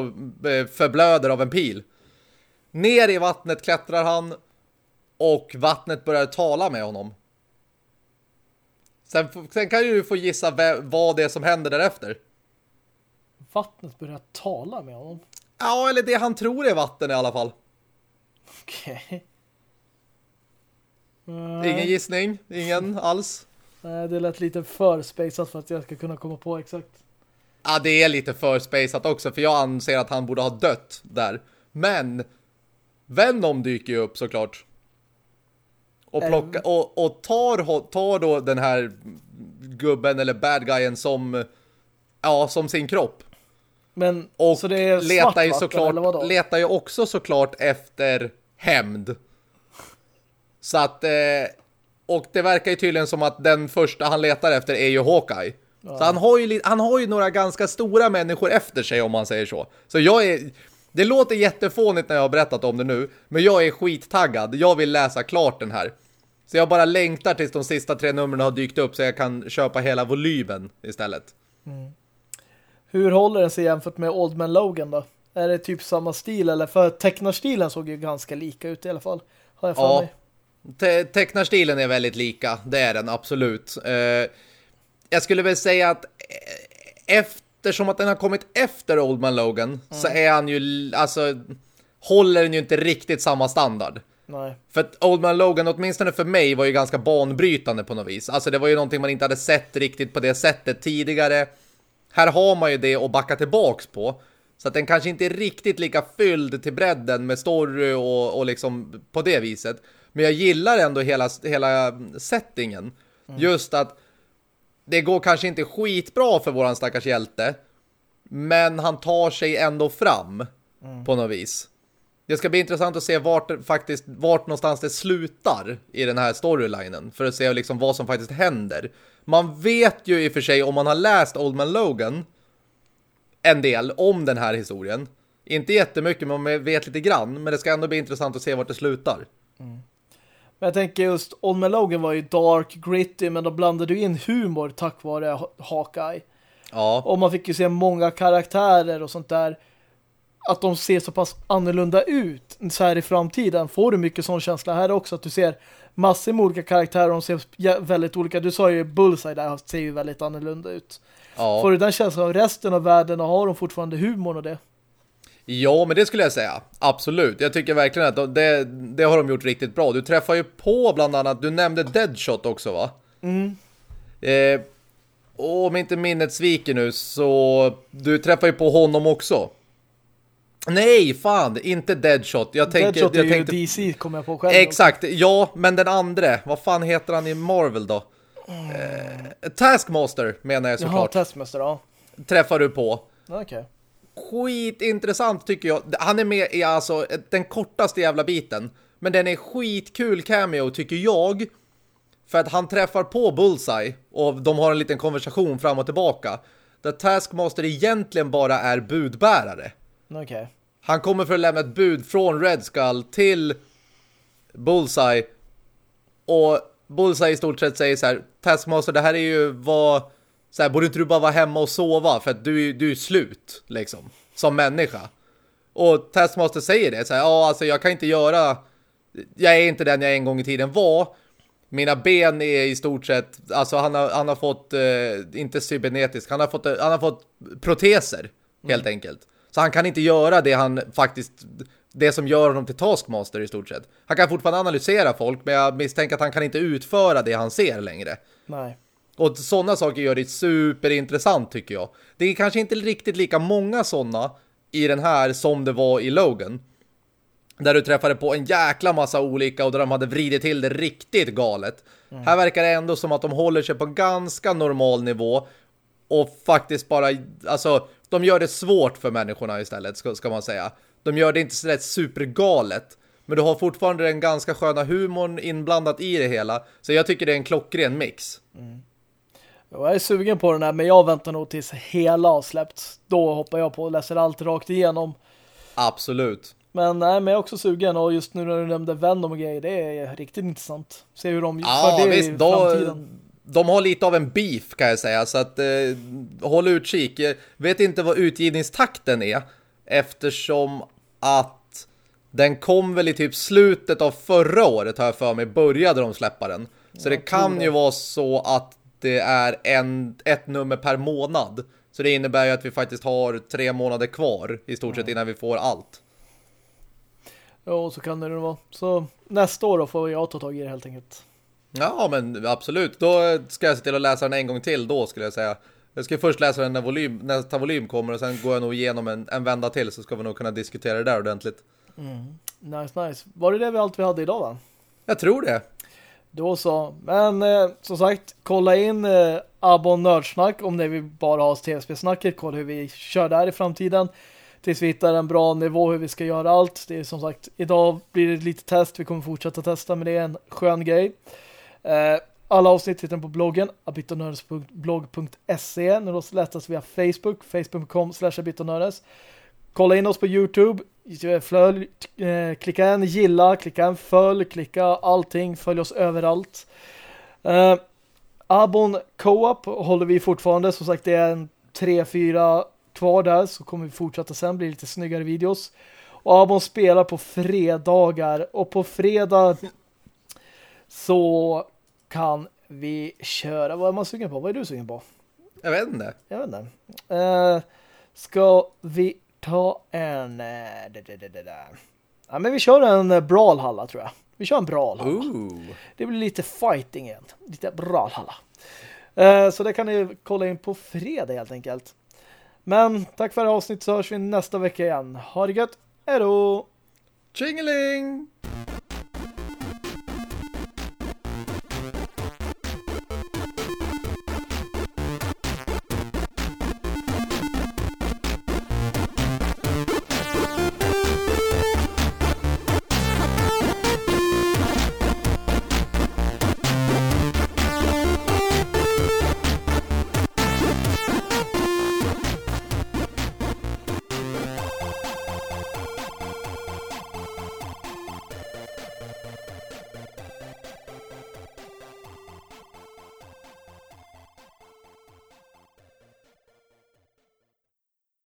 eh, förblöder av en pil. Ner i vattnet klättrar han och vattnet börjar tala med honom. Sen, sen kan ju du få gissa vad det är som händer därefter. Vattnet börjar tala med honom. Ja, eller det han tror är vatten i alla fall. Okej. Ingen gissning, ingen alls. Nej, det lät lite för spacet för att jag ska kunna komma på exakt. Ja, det är lite för spaceat också, för jag anser att han borde ha dött där. Men Venom dyker ju upp såklart. Och, plocka, och, och tar, tar då den här gubben eller bad guyen som, ja, som sin kropp. Men, Och så det är letar, ju såklart, letar ju också såklart efter hämnd. Så att, eh, och det verkar ju tydligen som att den första han letar efter är ju Hawkeye. Så han har, ju, han har ju några ganska stora människor efter sig om man säger så. Så jag är... Det låter jättefånigt när jag har berättat om det nu, men jag är skittaggad. Jag vill läsa klart den här. Så jag bara längtar tills de sista tre numren har dykt upp så jag kan köpa hela volymen istället. Hur håller den sig jämfört med Old Man Logan då? Är det typ samma stil eller? För tecknarstilen såg ju ganska lika ut i alla fall. Har jag för Ja. mig. Te tecknarstilen är väldigt lika, det är den absolut. Eh, jag skulle väl säga att eh, eftersom att den har kommit efter Old Man Logan så är han ju, alltså, håller den ju inte riktigt samma standard. Nej. För att Old Man Logan, åtminstone för mig, var ju ganska banbrytande på något vis. Alltså det var ju någonting man inte hade sett riktigt på det sättet tidigare. Här har man ju det att backa tillbaks på. Så att den kanske inte är riktigt lika fylld till bredden med story och, och liksom på det viset. Men jag gillar ändå hela, hela settingen. Just att det går kanske inte skitbra för våran stackars hjälte. Men han tar sig ändå fram på något vis. Det ska bli intressant att se vart, faktiskt, vart någonstans det slutar i den här storylinen. För att se liksom vad som faktiskt händer. Man vet ju i och för sig om man har läst Old Man Logan en del om den här historien. Inte jättemycket, men man vet lite grann. Men det ska ändå bli intressant att se vart det slutar. Men jag tänker just Man Logan var ju dark, gritty, men då blandade du in humor tack vare Ha- Hawkeye. Ja, Och man fick ju se många karaktärer och sånt där. Att de ser så pass annorlunda ut så här i framtiden. Får du mycket sån känsla här också? Att du ser massor med olika karaktärer och de ser väldigt olika. Du sa ju Bullseye där ser ju väldigt annorlunda ut. ja. Får du den känslan av resten av världen och har de fortfarande humor och det? Ja, men det skulle jag säga. Absolut. Jag tycker verkligen att de- det, det har de gjort riktigt bra. Du träffar ju på bland annat, du nämnde Deadshot också va? Mm. Eh, och om inte minnet sviker nu så du träffar ju på honom också. Nej, fan, inte Deadshot. Jag tänker, Deadshot är jag ju tänkte, DC kommer jag på själv. Exakt, ja, men den andra, vad fan heter han i Marvel då? Eh, Taskmaster menar jag Jaha, såklart. Taskmaster, ja. träffar du på. Okej. Skitintressant tycker jag. Han är med i alltså den kortaste jävla biten. Men den är skitkul cameo tycker jag. För att han träffar på Bullseye och de har en liten konversation fram och tillbaka. Där Taskmaster egentligen bara är budbärare. Okej. Han kommer för att lämna ett bud från Red Skull till Bullseye. Och Bullseye i stort sett säger så här, Taskmaster, det här är ju vad... Så här, borde inte du bara vara hemma och sova? För att du, du är slut, liksom. Som människa. Och Taskmaster säger det. Så här, ja, alltså jag kan inte göra... Jag är inte den jag en gång i tiden var. Mina ben är i stort sett... Alltså han har, han har fått... Eh, inte cybernetisk. Han har fått, han har fått proteser, helt enkelt. Så han kan inte göra det han faktiskt... Det som gör honom till Taskmaster i stort sett. Han kan fortfarande analysera folk, men jag misstänker att han kan inte utföra det han ser längre. Nej. Och sådana saker gör det superintressant tycker jag. Det är kanske inte riktigt lika många sådana i den här som det var i Logan. Där du träffade på en jäkla massa olika och där de hade vridit till det riktigt galet. Mm. Här verkar det ändå som att de håller sig på ganska normal nivå och faktiskt bara, alltså, de gör det svårt för människorna istället, ska, ska man säga. De gör det inte så rätt supergalet. Men du har fortfarande den ganska sköna humorn inblandat i det hela. Så jag tycker det är en klockren mix. Mm. Jag är sugen på den här, men jag väntar nog tills hela har släppts. Då hoppar jag på och läser allt rakt igenom. Absolut. Men nej, men jag är också sugen och just nu när du nämnde Venom och grejer, det är riktigt intressant. Se hur de ja, för det visst, i framtiden. Då, de har lite av en beef kan jag säga, så att eh, håll utkik. Jag vet inte vad utgivningstakten är, eftersom att den kom väl i typ slutet av förra året har jag för mig, började de släppa den. Så jag det kan det. ju vara så att det är en, ett nummer per månad. Så det innebär ju att vi faktiskt har tre månader kvar i stort sett innan vi får allt. Ja, så kan det nog vara. Så nästa år då får jag ta tag i det helt enkelt. Ja, men absolut. Då ska jag se till att läsa den en gång till då skulle jag säga. Jag ska först läsa den när volym, nästa volym kommer och sen går jag nog igenom en, en vända till så ska vi nog kunna diskutera det där ordentligt. Mm. Nice, nice. Var det det vi allt vi hade idag va? Jag tror det. Då så. Men eh, som sagt, kolla in eh, Abon Nördsnack om det vi bara har tv-spelsnacket. Kolla hur vi kör där i framtiden. Tills vi hittar en bra nivå hur vi ska göra allt. Det är som sagt, idag blir det lite test. Vi kommer fortsätta testa, men det är en skön grej. Eh, alla avsnitt hittar på bloggen abitonördes.blog.se när då lättas via Facebook facebook.com slash abitonördes Kolla in oss på Youtube Följ, eh, klicka en gilla, klicka en följ, klicka allting, följ oss överallt. Eh, Abon Co-op håller vi fortfarande, som sagt det är en 3-4 kvar där så kommer vi fortsätta sen, bli lite snyggare videos. Och Abon spelar på fredagar och på fredag så kan vi köra. Vad är man sugen på? Vad är du sugen på? Jag vet inte. Jag vet inte. Uh, ska vi ta en... Uh, ja, men vi kör en uh, Brawlhalla tror jag. Vi kör en Brawlhalla. Ooh. Det blir lite fighting igen. Lite Brawlhalla. Uh, så det kan ni kolla in på fredag helt enkelt. Men tack för det avsnittet så hörs vi nästa vecka igen. Ha det gött. Hej då! Tjingeling!